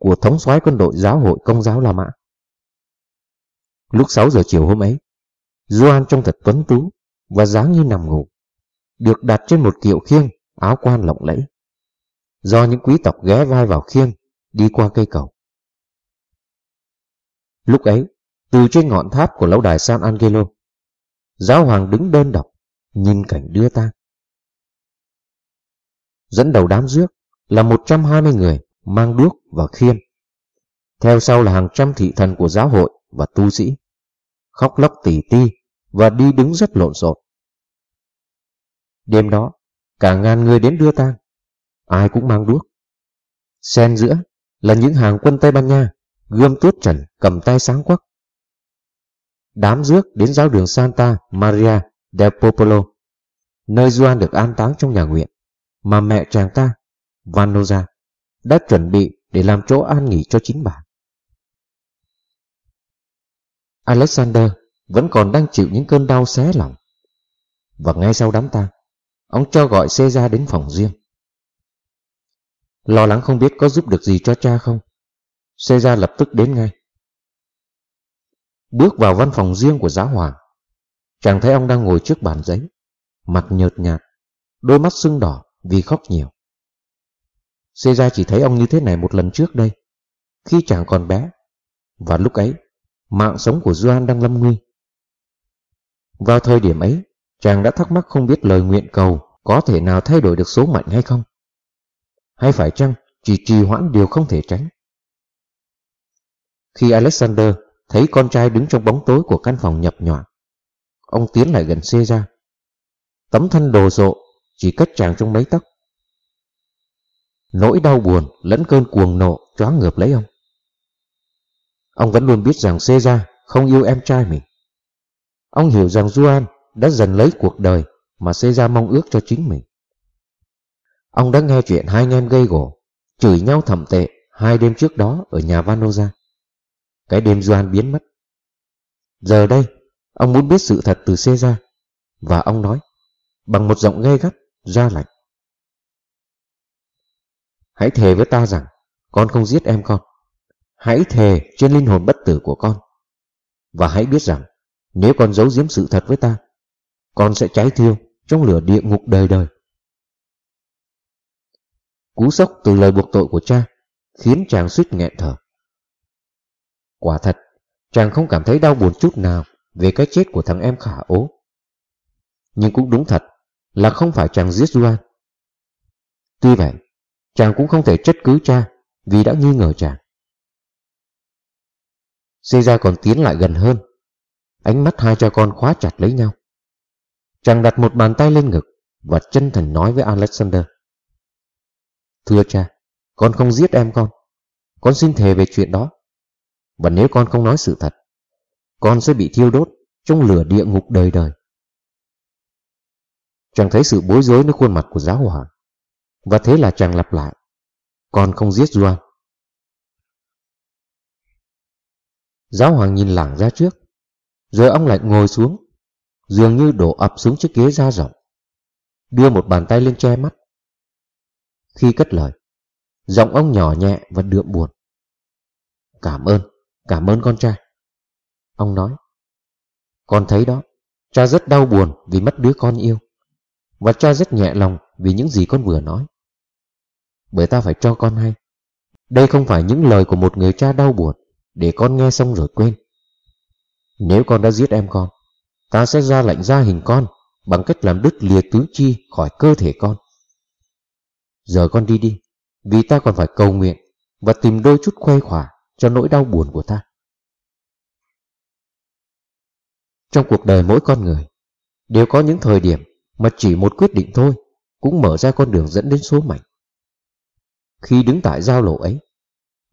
của thống soái quân đội giáo hội công giáo La Mã. Lúc 6 giờ chiều hôm ấy, Duan trông thật tuấn tú và dáng như nằm ngủ, được đặt trên một kiệu khiêng áo quan lộng lẫy. Do những quý tộc ghé vai vào khiêng đi qua cây cầu. Lúc ấy, từ trên ngọn tháp của lâu đài San Angelo, giáo hoàng đứng đơn độc, nhìn cảnh đưa tang. Dẫn đầu đám rước là 120 người mang đuốc và khiên. Theo sau là hàng trăm thị thần của giáo hội và tu sĩ, khóc lóc tỉ ti và đi đứng rất lộn xộn. Đêm đó, cả ngàn người đến đưa tang, ai cũng mang đuốc. Xen giữa là những hàng quân Tây Ban Nha, gươm tuốt trần cầm tay sáng quắc. Đám rước đến giáo đường Santa Maria del Popolo, nơi Doan được an táng trong nhà nguyện, mà mẹ chàng ta, Vanoza, đã chuẩn bị để làm chỗ an nghỉ cho chính bà. Alexander vẫn còn đang chịu những cơn đau xé lòng. Và ngay sau đám tang, ông cho gọi Caesar đến phòng riêng. Lo lắng không biết có giúp được gì cho cha không, Caesar lập tức đến ngay. Bước vào văn phòng riêng của giáo hoàng, chàng thấy ông đang ngồi trước bàn giấy, mặt nhợt nhạt, đôi mắt sưng đỏ vì khóc nhiều. Caesar chỉ thấy ông như thế này một lần trước đây, khi chàng còn bé, và lúc ấy, mạng sống của Doan đang lâm nguy. Vào thời điểm ấy, chàng đã thắc mắc không biết lời nguyện cầu có thể nào thay đổi được số mệnh hay không. Hay phải chăng chỉ trì hoãn điều không thể tránh? Khi Alexander thấy con trai đứng trong bóng tối của căn phòng nhập nhọn, ông tiến lại gần Caesar. Tấm thân đồ rộ chỉ cách chàng trong mấy tấc. Nỗi đau buồn lẫn cơn cuồng nộ choáng ngợp lấy ông. Ông vẫn luôn biết rằng Caesar không yêu em trai mình. Ông hiểu rằng Juan đã dần lấy cuộc đời mà Caesar mong ước cho chính mình. Ông đã nghe chuyện hai anh em gây gổ, chửi nhau thầm tệ hai đêm trước đó ở nhà Vanoza. Cái đêm Juan biến mất. Giờ đây, ông muốn biết sự thật từ Caesar, và ông nói, bằng một giọng gay gắt, ra lạnh. Hãy thề với ta rằng, con không giết em con. Hãy thề trên linh hồn bất tử của con. Và hãy biết rằng, nếu con giấu giếm sự thật với ta, con sẽ cháy thiêu trong lửa địa ngục đời đời. Cú sốc từ lời buộc tội của cha khiến chàng suýt nghẹn thở. Quả thật, chàng không cảm thấy đau buồn chút nào về cái chết của thằng em khả ố. Nhưng cũng đúng thật là không phải chàng giết Duan. Tuy vậy, chàng cũng không thể chất cứ cha vì đã nghi ngờ chàng. Caesar còn tiến lại gần hơn. Ánh mắt hai cha con khóa chặt lấy nhau. Chàng đặt một bàn tay lên ngực và chân thành nói với Alexander. Thưa cha, con không giết em con. Con xin thề về chuyện đó. Và nếu con không nói sự thật, con sẽ bị thiêu đốt trong lửa địa ngục đời đời. Chàng thấy sự bối rối nơi khuôn mặt của giáo hoàng. Và thế là chàng lặp lại. Con không giết duan. Giáo hoàng nhìn lảng ra trước. Rồi ông lại ngồi xuống. Dường như đổ ập xuống chiếc ghế da rộng. Đưa một bàn tay lên che mắt. Khi cất lời, giọng ông nhỏ nhẹ và đượm buồn. Cảm ơn, cảm ơn con trai. Ông nói, con thấy đó, cha rất đau buồn vì mất đứa con yêu. Và cha rất nhẹ lòng vì những gì con vừa nói. Bởi ta phải cho con hay. Đây không phải những lời của một người cha đau buồn để con nghe xong rồi quên. Nếu con đã giết em con, ta sẽ ra lệnh ra hình con bằng cách làm đứt lìa tứ chi khỏi cơ thể con. Giờ con đi đi, vì ta còn phải cầu nguyện và tìm đôi chút khuây khỏa cho nỗi đau buồn của ta. Trong cuộc đời mỗi con người, đều có những thời điểm mà chỉ một quyết định thôi cũng mở ra con đường dẫn đến số mệnh. Khi đứng tại giao lộ ấy,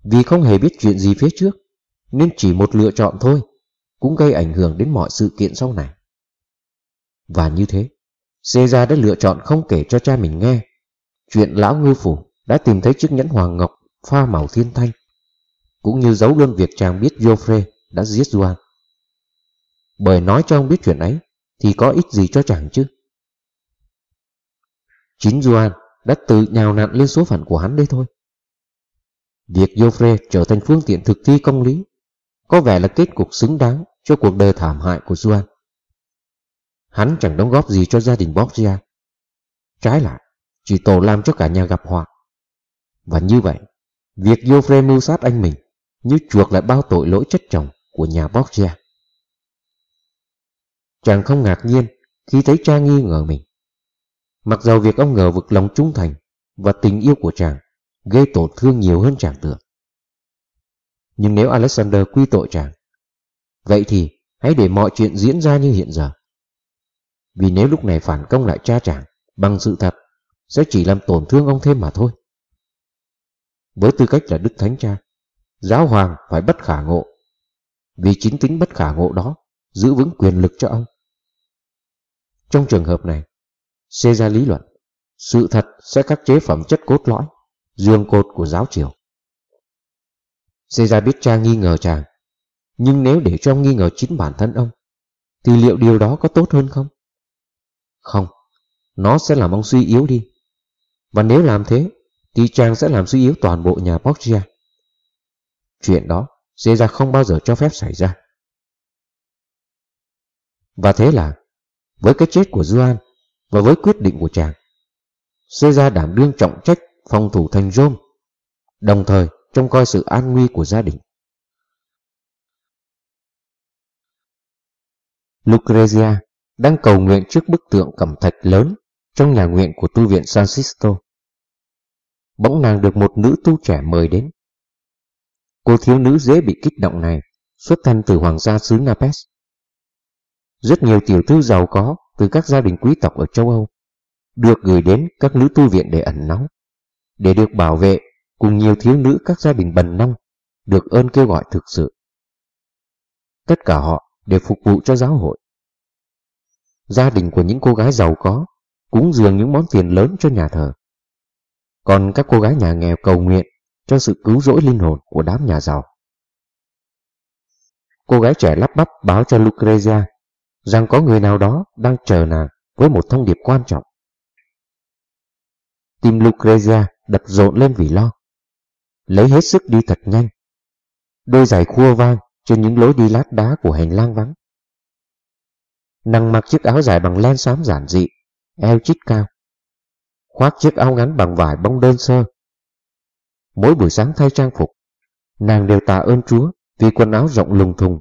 vì không hề biết chuyện gì phía trước, nên chỉ một lựa chọn thôi cũng gây ảnh hưởng đến mọi sự kiện sau này. Và như thế, Caesar đã lựa chọn không kể cho cha mình nghe chuyện lão ngư phủ đã tìm thấy chiếc nhẫn hoàng ngọc pha màu thiên thanh, cũng như giấu luôn việc chàng biết Joffre đã giết Juan. Bởi nói cho ông biết chuyện ấy, thì có ích gì cho chàng chứ? Chính Juan đã tự nhào nặn lên số phận của hắn đây thôi. Việc Joffre trở thành phương tiện thực thi công lý có vẻ là kết cục xứng đáng cho cuộc đời thảm hại của Juan. Hắn chẳng đóng góp gì cho gia đình Borgia. Trái lại, chỉ tổ làm cho cả nhà gặp họa. Và như vậy, việc Joffre mưu sát anh mình như chuộc lại bao tội lỗi chất chồng của nhà Borgia. Chàng không ngạc nhiên khi thấy cha nghi ngờ mình. Mặc dầu việc ông ngờ vực lòng trung thành và tình yêu của chàng gây tổn thương nhiều hơn chàng tưởng. Nhưng nếu Alexander quy tội chàng, vậy thì hãy để mọi chuyện diễn ra như hiện giờ. Vì nếu lúc này phản công lại cha chàng bằng sự thật, sẽ chỉ làm tổn thương ông thêm mà thôi. Với tư cách là Đức Thánh Cha, giáo hoàng phải bất khả ngộ, vì chính tính bất khả ngộ đó giữ vững quyền lực cho ông. Trong trường hợp này, Caesar lý luận, sự thật sẽ khắc chế phẩm chất cốt lõi, dương cột của giáo triều. Caesar biết cha nghi ngờ chàng, nhưng nếu để cho ông nghi ngờ chính bản thân ông, thì liệu điều đó có tốt hơn không? Không, nó sẽ làm ông suy yếu đi. Và nếu làm thế, thì chàng sẽ làm suy yếu toàn bộ nhà Borgia. Chuyện đó, Caesar không bao giờ cho phép xảy ra. Và thế là, với cái chết của Duan và với quyết định của chàng, Caesar đảm đương trọng trách phòng thủ thành Rome, đồng thời trông coi sự an nguy của gia đình. Lucrezia đang cầu nguyện trước bức tượng cẩm thạch lớn trong nhà nguyện của tu viện San Sisto. Bỗng nàng được một nữ tu trẻ mời đến. Cô thiếu nữ dễ bị kích động này xuất thân từ hoàng gia xứ Napes. Rất nhiều tiểu thư giàu có từ các gia đình quý tộc ở châu Âu được gửi đến các nữ tu viện để ẩn náu, để được bảo vệ cùng nhiều thiếu nữ các gia đình bần nông được ơn kêu gọi thực sự. Tất cả họ để phục vụ cho giáo hội. Gia đình của những cô gái giàu có cúng dường những món tiền lớn cho nhà thờ. Còn các cô gái nhà nghèo cầu nguyện cho sự cứu rỗi linh hồn của đám nhà giàu. Cô gái trẻ lắp bắp báo cho Lucrezia rằng có người nào đó đang chờ nàng với một thông điệp quan trọng. Tim Lucrezia đập rộn lên vì lo. Lấy hết sức đi thật nhanh. Đôi giày khua vang trên những lối đi lát đá của hành lang vắng. Nàng mặc chiếc áo dài bằng len xám giản dị, eo chít cao. Khoác chiếc áo ngắn bằng vải bông đơn sơ. Mỗi buổi sáng thay trang phục, nàng đều tạ ơn Chúa vì quần áo rộng lùng thùng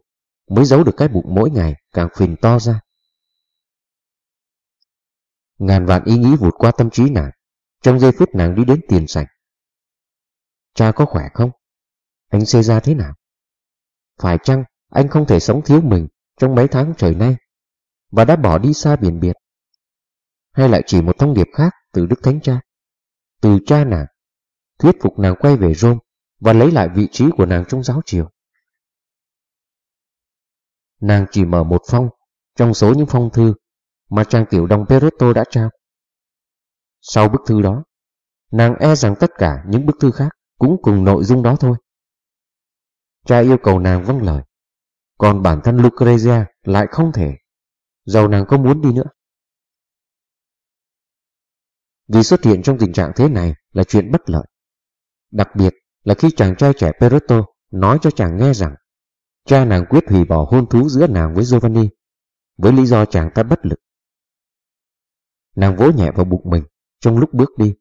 mới giấu được cái bụng mỗi ngày càng phình to ra. Ngàn vạn ý nghĩ vụt qua tâm trí nàng, trong giây phút nàng đi đến tiền sảnh. Cha có khỏe không? Anh xê ra thế nào? Phải chăng anh không thể sống thiếu mình trong mấy tháng trời nay và đã bỏ đi xa biển biệt? Hay lại chỉ một thông điệp khác từ Đức Thánh Cha? Từ cha nàng, thuyết phục nàng quay về Rome và lấy lại vị trí của nàng trong giáo triều. Nàng chỉ mở một phong trong số những phong thư mà trang tiểu đồng Peretto đã trao. Sau bức thư đó, nàng e rằng tất cả những bức thư khác cũng cùng nội dung đó thôi. Cha yêu cầu nàng vâng lời, còn bản thân Lucrezia lại không thể, dầu nàng có muốn đi nữa. Vì xuất hiện trong tình trạng thế này là chuyện bất lợi. Đặc biệt là khi chàng trai trẻ Peretto nói cho chàng nghe rằng cha nàng quyết hủy bỏ hôn thú giữa nàng với Giovanni với lý do chàng ta bất lực. Nàng vỗ nhẹ vào bụng mình trong lúc bước đi.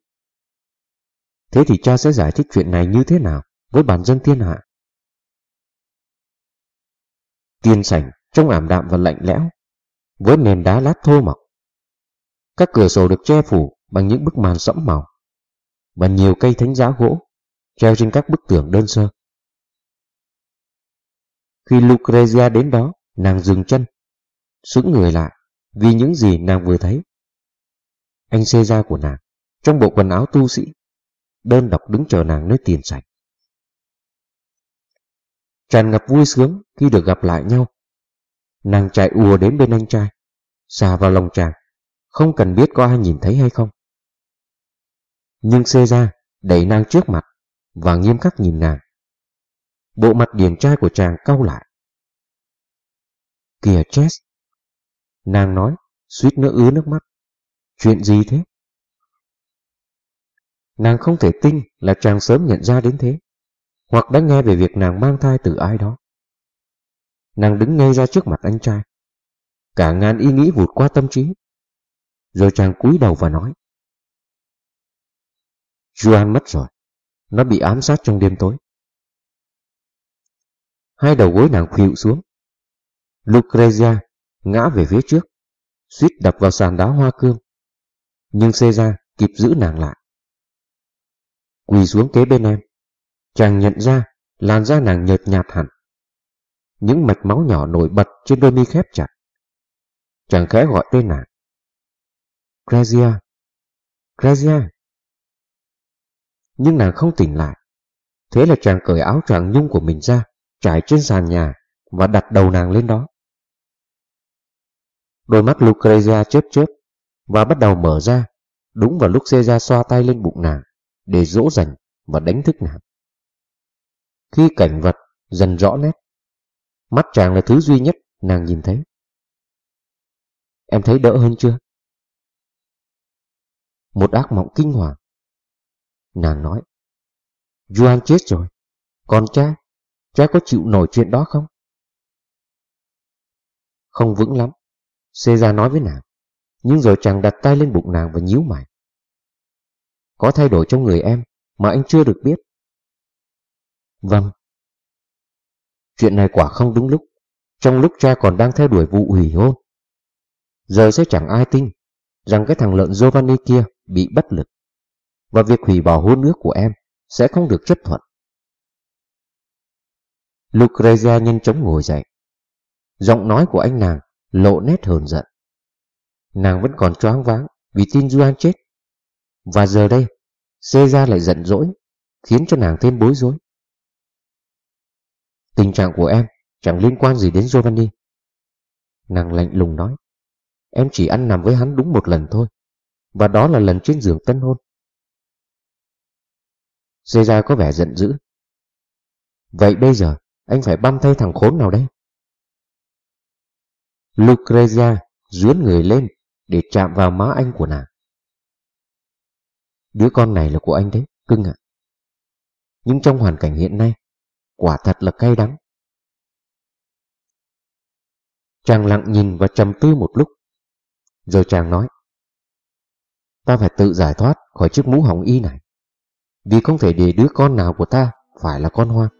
Thế thì cha sẽ giải thích chuyện này như thế nào với bản dân thiên hạ? Tiên sảnh trông ảm đạm và lạnh lẽo, với nền đá lát thô mộc. Các cửa sổ được che phủ bằng những bức màn sẫm màu và nhiều cây thánh giá gỗ treo trên các bức tường đơn sơ. Khi Lucrezia đến đó, nàng dừng chân, sững người lại vì những gì nàng vừa thấy. Anh xê ra của nàng, trong bộ quần áo tu sĩ, đơn độc đứng chờ nàng nơi tiền sảnh. Tràn ngập vui sướng khi được gặp lại nhau. Nàng chạy ùa đến bên anh trai, xà vào lòng chàng, không cần biết có ai nhìn thấy hay không. Nhưng xê ra đẩy nàng trước mặt và nghiêm khắc nhìn nàng. Bộ mặt điển trai của chàng cau lại. Kìa Chess! Nàng nói, suýt nữa ứa nước mắt. Chuyện gì thế? Nàng không thể tin là chàng sớm nhận ra đến thế, hoặc đã nghe về việc nàng mang thai từ ai đó. Nàng đứng ngay ra trước mặt anh trai. Cả ngàn ý nghĩ vụt qua tâm trí. Rồi chàng cúi đầu và nói. Juan mất rồi. Nó bị ám sát trong đêm tối. Hai đầu gối nàng khuỵu xuống. Lucrezia ngã về phía trước, suýt đập vào sàn đá hoa cương. Nhưng Caesar kịp giữ nàng lại. Quỳ xuống kế bên em, chàng nhận ra làn da nàng nhợt nhạt hẳn. Những mạch máu nhỏ nổi bật trên đôi mi khép chặt. Chàng khẽ gọi tên nàng. Grazia, Grazia. Nhưng nàng không tỉnh lại. Thế là chàng cởi áo choàng nhung của mình ra, trải trên sàn nhà và đặt đầu nàng lên đó. Đôi mắt Lucrezia chớp chớp và bắt đầu mở ra, đúng vào lúc Caesar xoa tay lên bụng nàng để dỗ dành và đánh thức nàng. Khi cảnh vật dần rõ nét, mắt chàng là thứ duy nhất nàng nhìn thấy. Em thấy đỡ hơn chưa? Một ác mộng kinh hoàng. Nàng nói, Juan chết rồi, con trai cha có chịu nổi chuyện đó không? Không vững lắm, Caesar nói với nàng, nhưng rồi chàng đặt tay lên bụng nàng và nhíu mày. Có thay đổi trong người em mà anh chưa được biết. Vâng. Chuyện này quả không đúng lúc, trong lúc cha còn đang theo đuổi vụ hủy hôn. Giờ sẽ chẳng ai tin rằng cái thằng lợn Giovanni kia bị bất lực và việc hủy bỏ hôn ước của em sẽ không được chấp thuận. Lucrezia nhanh chóng ngồi dậy. Giọng nói của anh nàng lộ nét hờn giận. Nàng vẫn còn choáng váng vì tin Juan chết. Và giờ đây, Caesar lại giận dỗi, khiến cho nàng thêm bối rối. Tình trạng của em chẳng liên quan gì đến Giovanni. Nàng lạnh lùng nói, em chỉ ăn nằm với hắn đúng một lần thôi, và đó là lần trên giường tân hôn. Caesar có vẻ giận dữ. Vậy bây giờ, anh phải băm thay thằng khốn nào đây? Lucrezia dướn người lên để chạm vào má anh của nàng. Đứa con này là của anh đấy, cưng ạ. Nhưng trong hoàn cảnh hiện nay, quả thật là cay đắng. Chàng lặng nhìn và trầm tư một lúc, rồi chàng nói, ta phải tự giải thoát khỏi chiếc mũ hỏng y này, vì không thể để đứa con nào của ta phải là con hoang.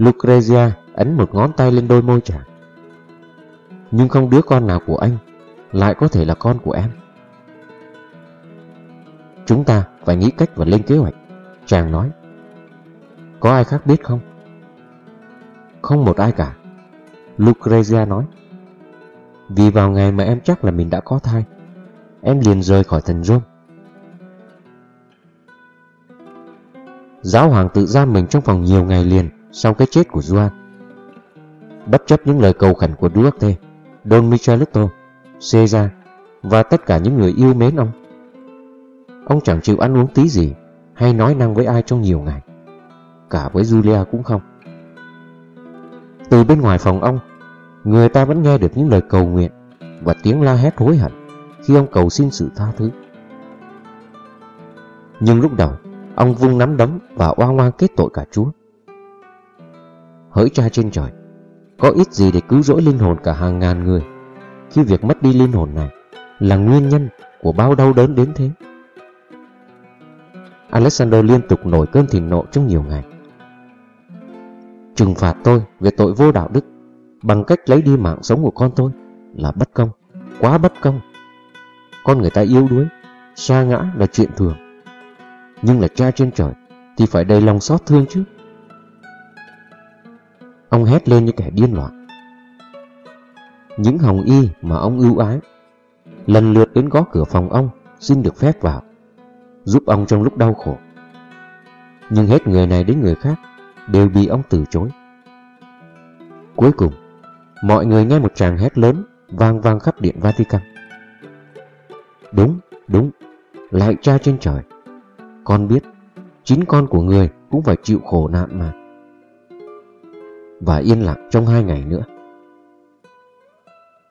Lucrezia ấn một ngón tay lên đôi môi chàng. Nhưng không đứa con nào của anh lại có thể là con của em. Chúng ta phải nghĩ cách và lên kế hoạch, chàng nói. Có ai khác biết không? Không một ai cả. Lucrezia nói. Vì vào ngày mà em chắc là mình đã có thai, em liền rời khỏi thần Rome. Giáo hoàng tự giam mình trong phòng nhiều ngày liền sau cái chết của Juan. Bất chấp những lời cầu khẩn của Duarte, Don Michelotto, Cesar và tất cả những người yêu mến ông. Ông chẳng chịu ăn uống tí gì hay nói năng với ai trong nhiều ngày. Cả với Julia cũng không. Từ bên ngoài phòng ông, người ta vẫn nghe được những lời cầu nguyện và tiếng la hét hối hận khi ông cầu xin sự tha thứ. Nhưng lúc đầu, ông vung nắm đấm và oang oang kết tội cả Chúa. Hỡi cha trên trời, có ít gì để cứu rỗi linh hồn cả hàng ngàn người khi việc mất đi linh hồn này là nguyên nhân của bao đau đớn đến thế. Alexander liên tục nổi cơn thịnh nộ trong nhiều ngày. Trừng phạt tôi về tội vô đạo đức bằng cách lấy đi mạng sống của con tôi là bất công, quá bất công. Con người ta yếu đuối, xa ngã là chuyện thường. Nhưng là cha trên trời thì phải đầy lòng xót thương chứ. Ông hét lên như kẻ điên loạn. Những hồng y mà ông ưu ái lần lượt đến gõ cửa phòng ông xin được phép vào, giúp ông trong lúc đau khổ. Nhưng hết người này đến người khác đều bị ông từ chối. Cuối cùng, Mọi người nghe một tràng hét lớn vang vang khắp điện Vatican. Đúng, đúng, lại cha trên trời. Con biết, chính con của người cũng phải chịu khổ nạn mà. Và yên lặng trong hai ngày nữa.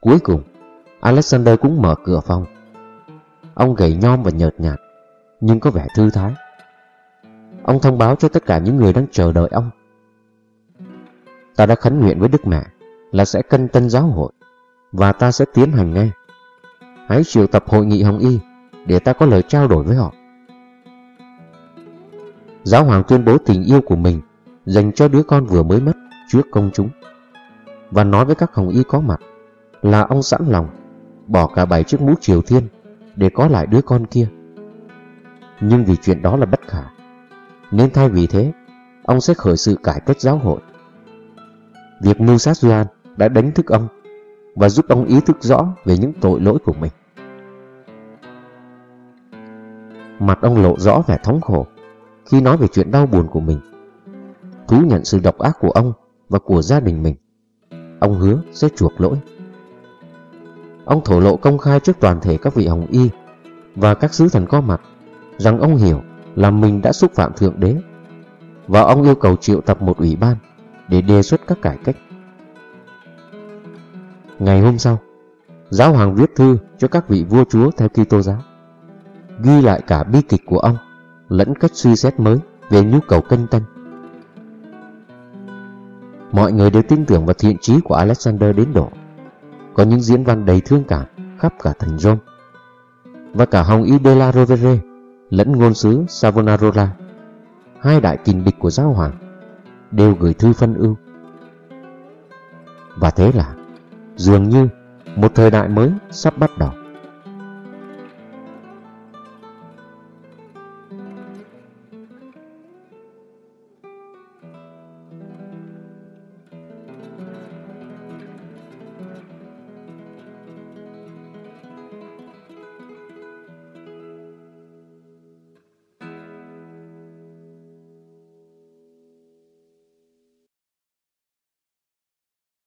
Cuối cùng, Alexander cũng mở cửa phòng. Ông gầy nhom và nhợt nhạt, nhưng có vẻ thư thái. Ông thông báo cho tất cả những người đang chờ đợi ông. Ta đã khấn nguyện với Đức Mẹ là sẽ cân tân giáo hội và ta sẽ tiến hành ngay. Hãy triệu tập hội nghị Hồng Y để ta có lời trao đổi với họ. Giáo hoàng tuyên bố tình yêu của mình dành cho đứa con vừa mới mất trước công chúng và nói với các Hồng Y có mặt là ông sẵn lòng bỏ cả bảy chiếc mũ triều thiên để có lại đứa con kia. Nhưng vì chuyện đó là bất khả, nên thay vì thế, ông sẽ khởi sự cải cách giáo hội. Việc mưu sát Duan đã đánh thức ông và giúp ông ý thức rõ về những tội lỗi của mình. Mặt ông lộ rõ vẻ thống khổ khi nói về chuyện đau buồn của mình. Thú nhận sự độc ác của ông và của gia đình mình. Ông hứa sẽ chuộc lỗi. Ông thổ lộ công khai trước toàn thể các vị hồng y và các sứ thần có mặt rằng ông hiểu là mình đã xúc phạm Thượng Đế và ông yêu cầu triệu tập một ủy ban để đề xuất các cải cách. Ngày hôm sau, giáo hoàng viết thư cho các vị vua chúa theo Kitô giáo, ghi lại cả bi kịch của ông lẫn cách suy xét mới về nhu cầu canh tân. Mọi người đều tin tưởng vào thiện trí của Alexander đến độ có những diễn văn đầy thương cảm khắp cả thành Rome. Và cả Hồng Y de la Rovere lẫn ngôn sứ Savonarola, hai đại kình địch của giáo hoàng, đều gửi thư phân ưu. Và thế là, dường như một thời đại mới sắp bắt đầu.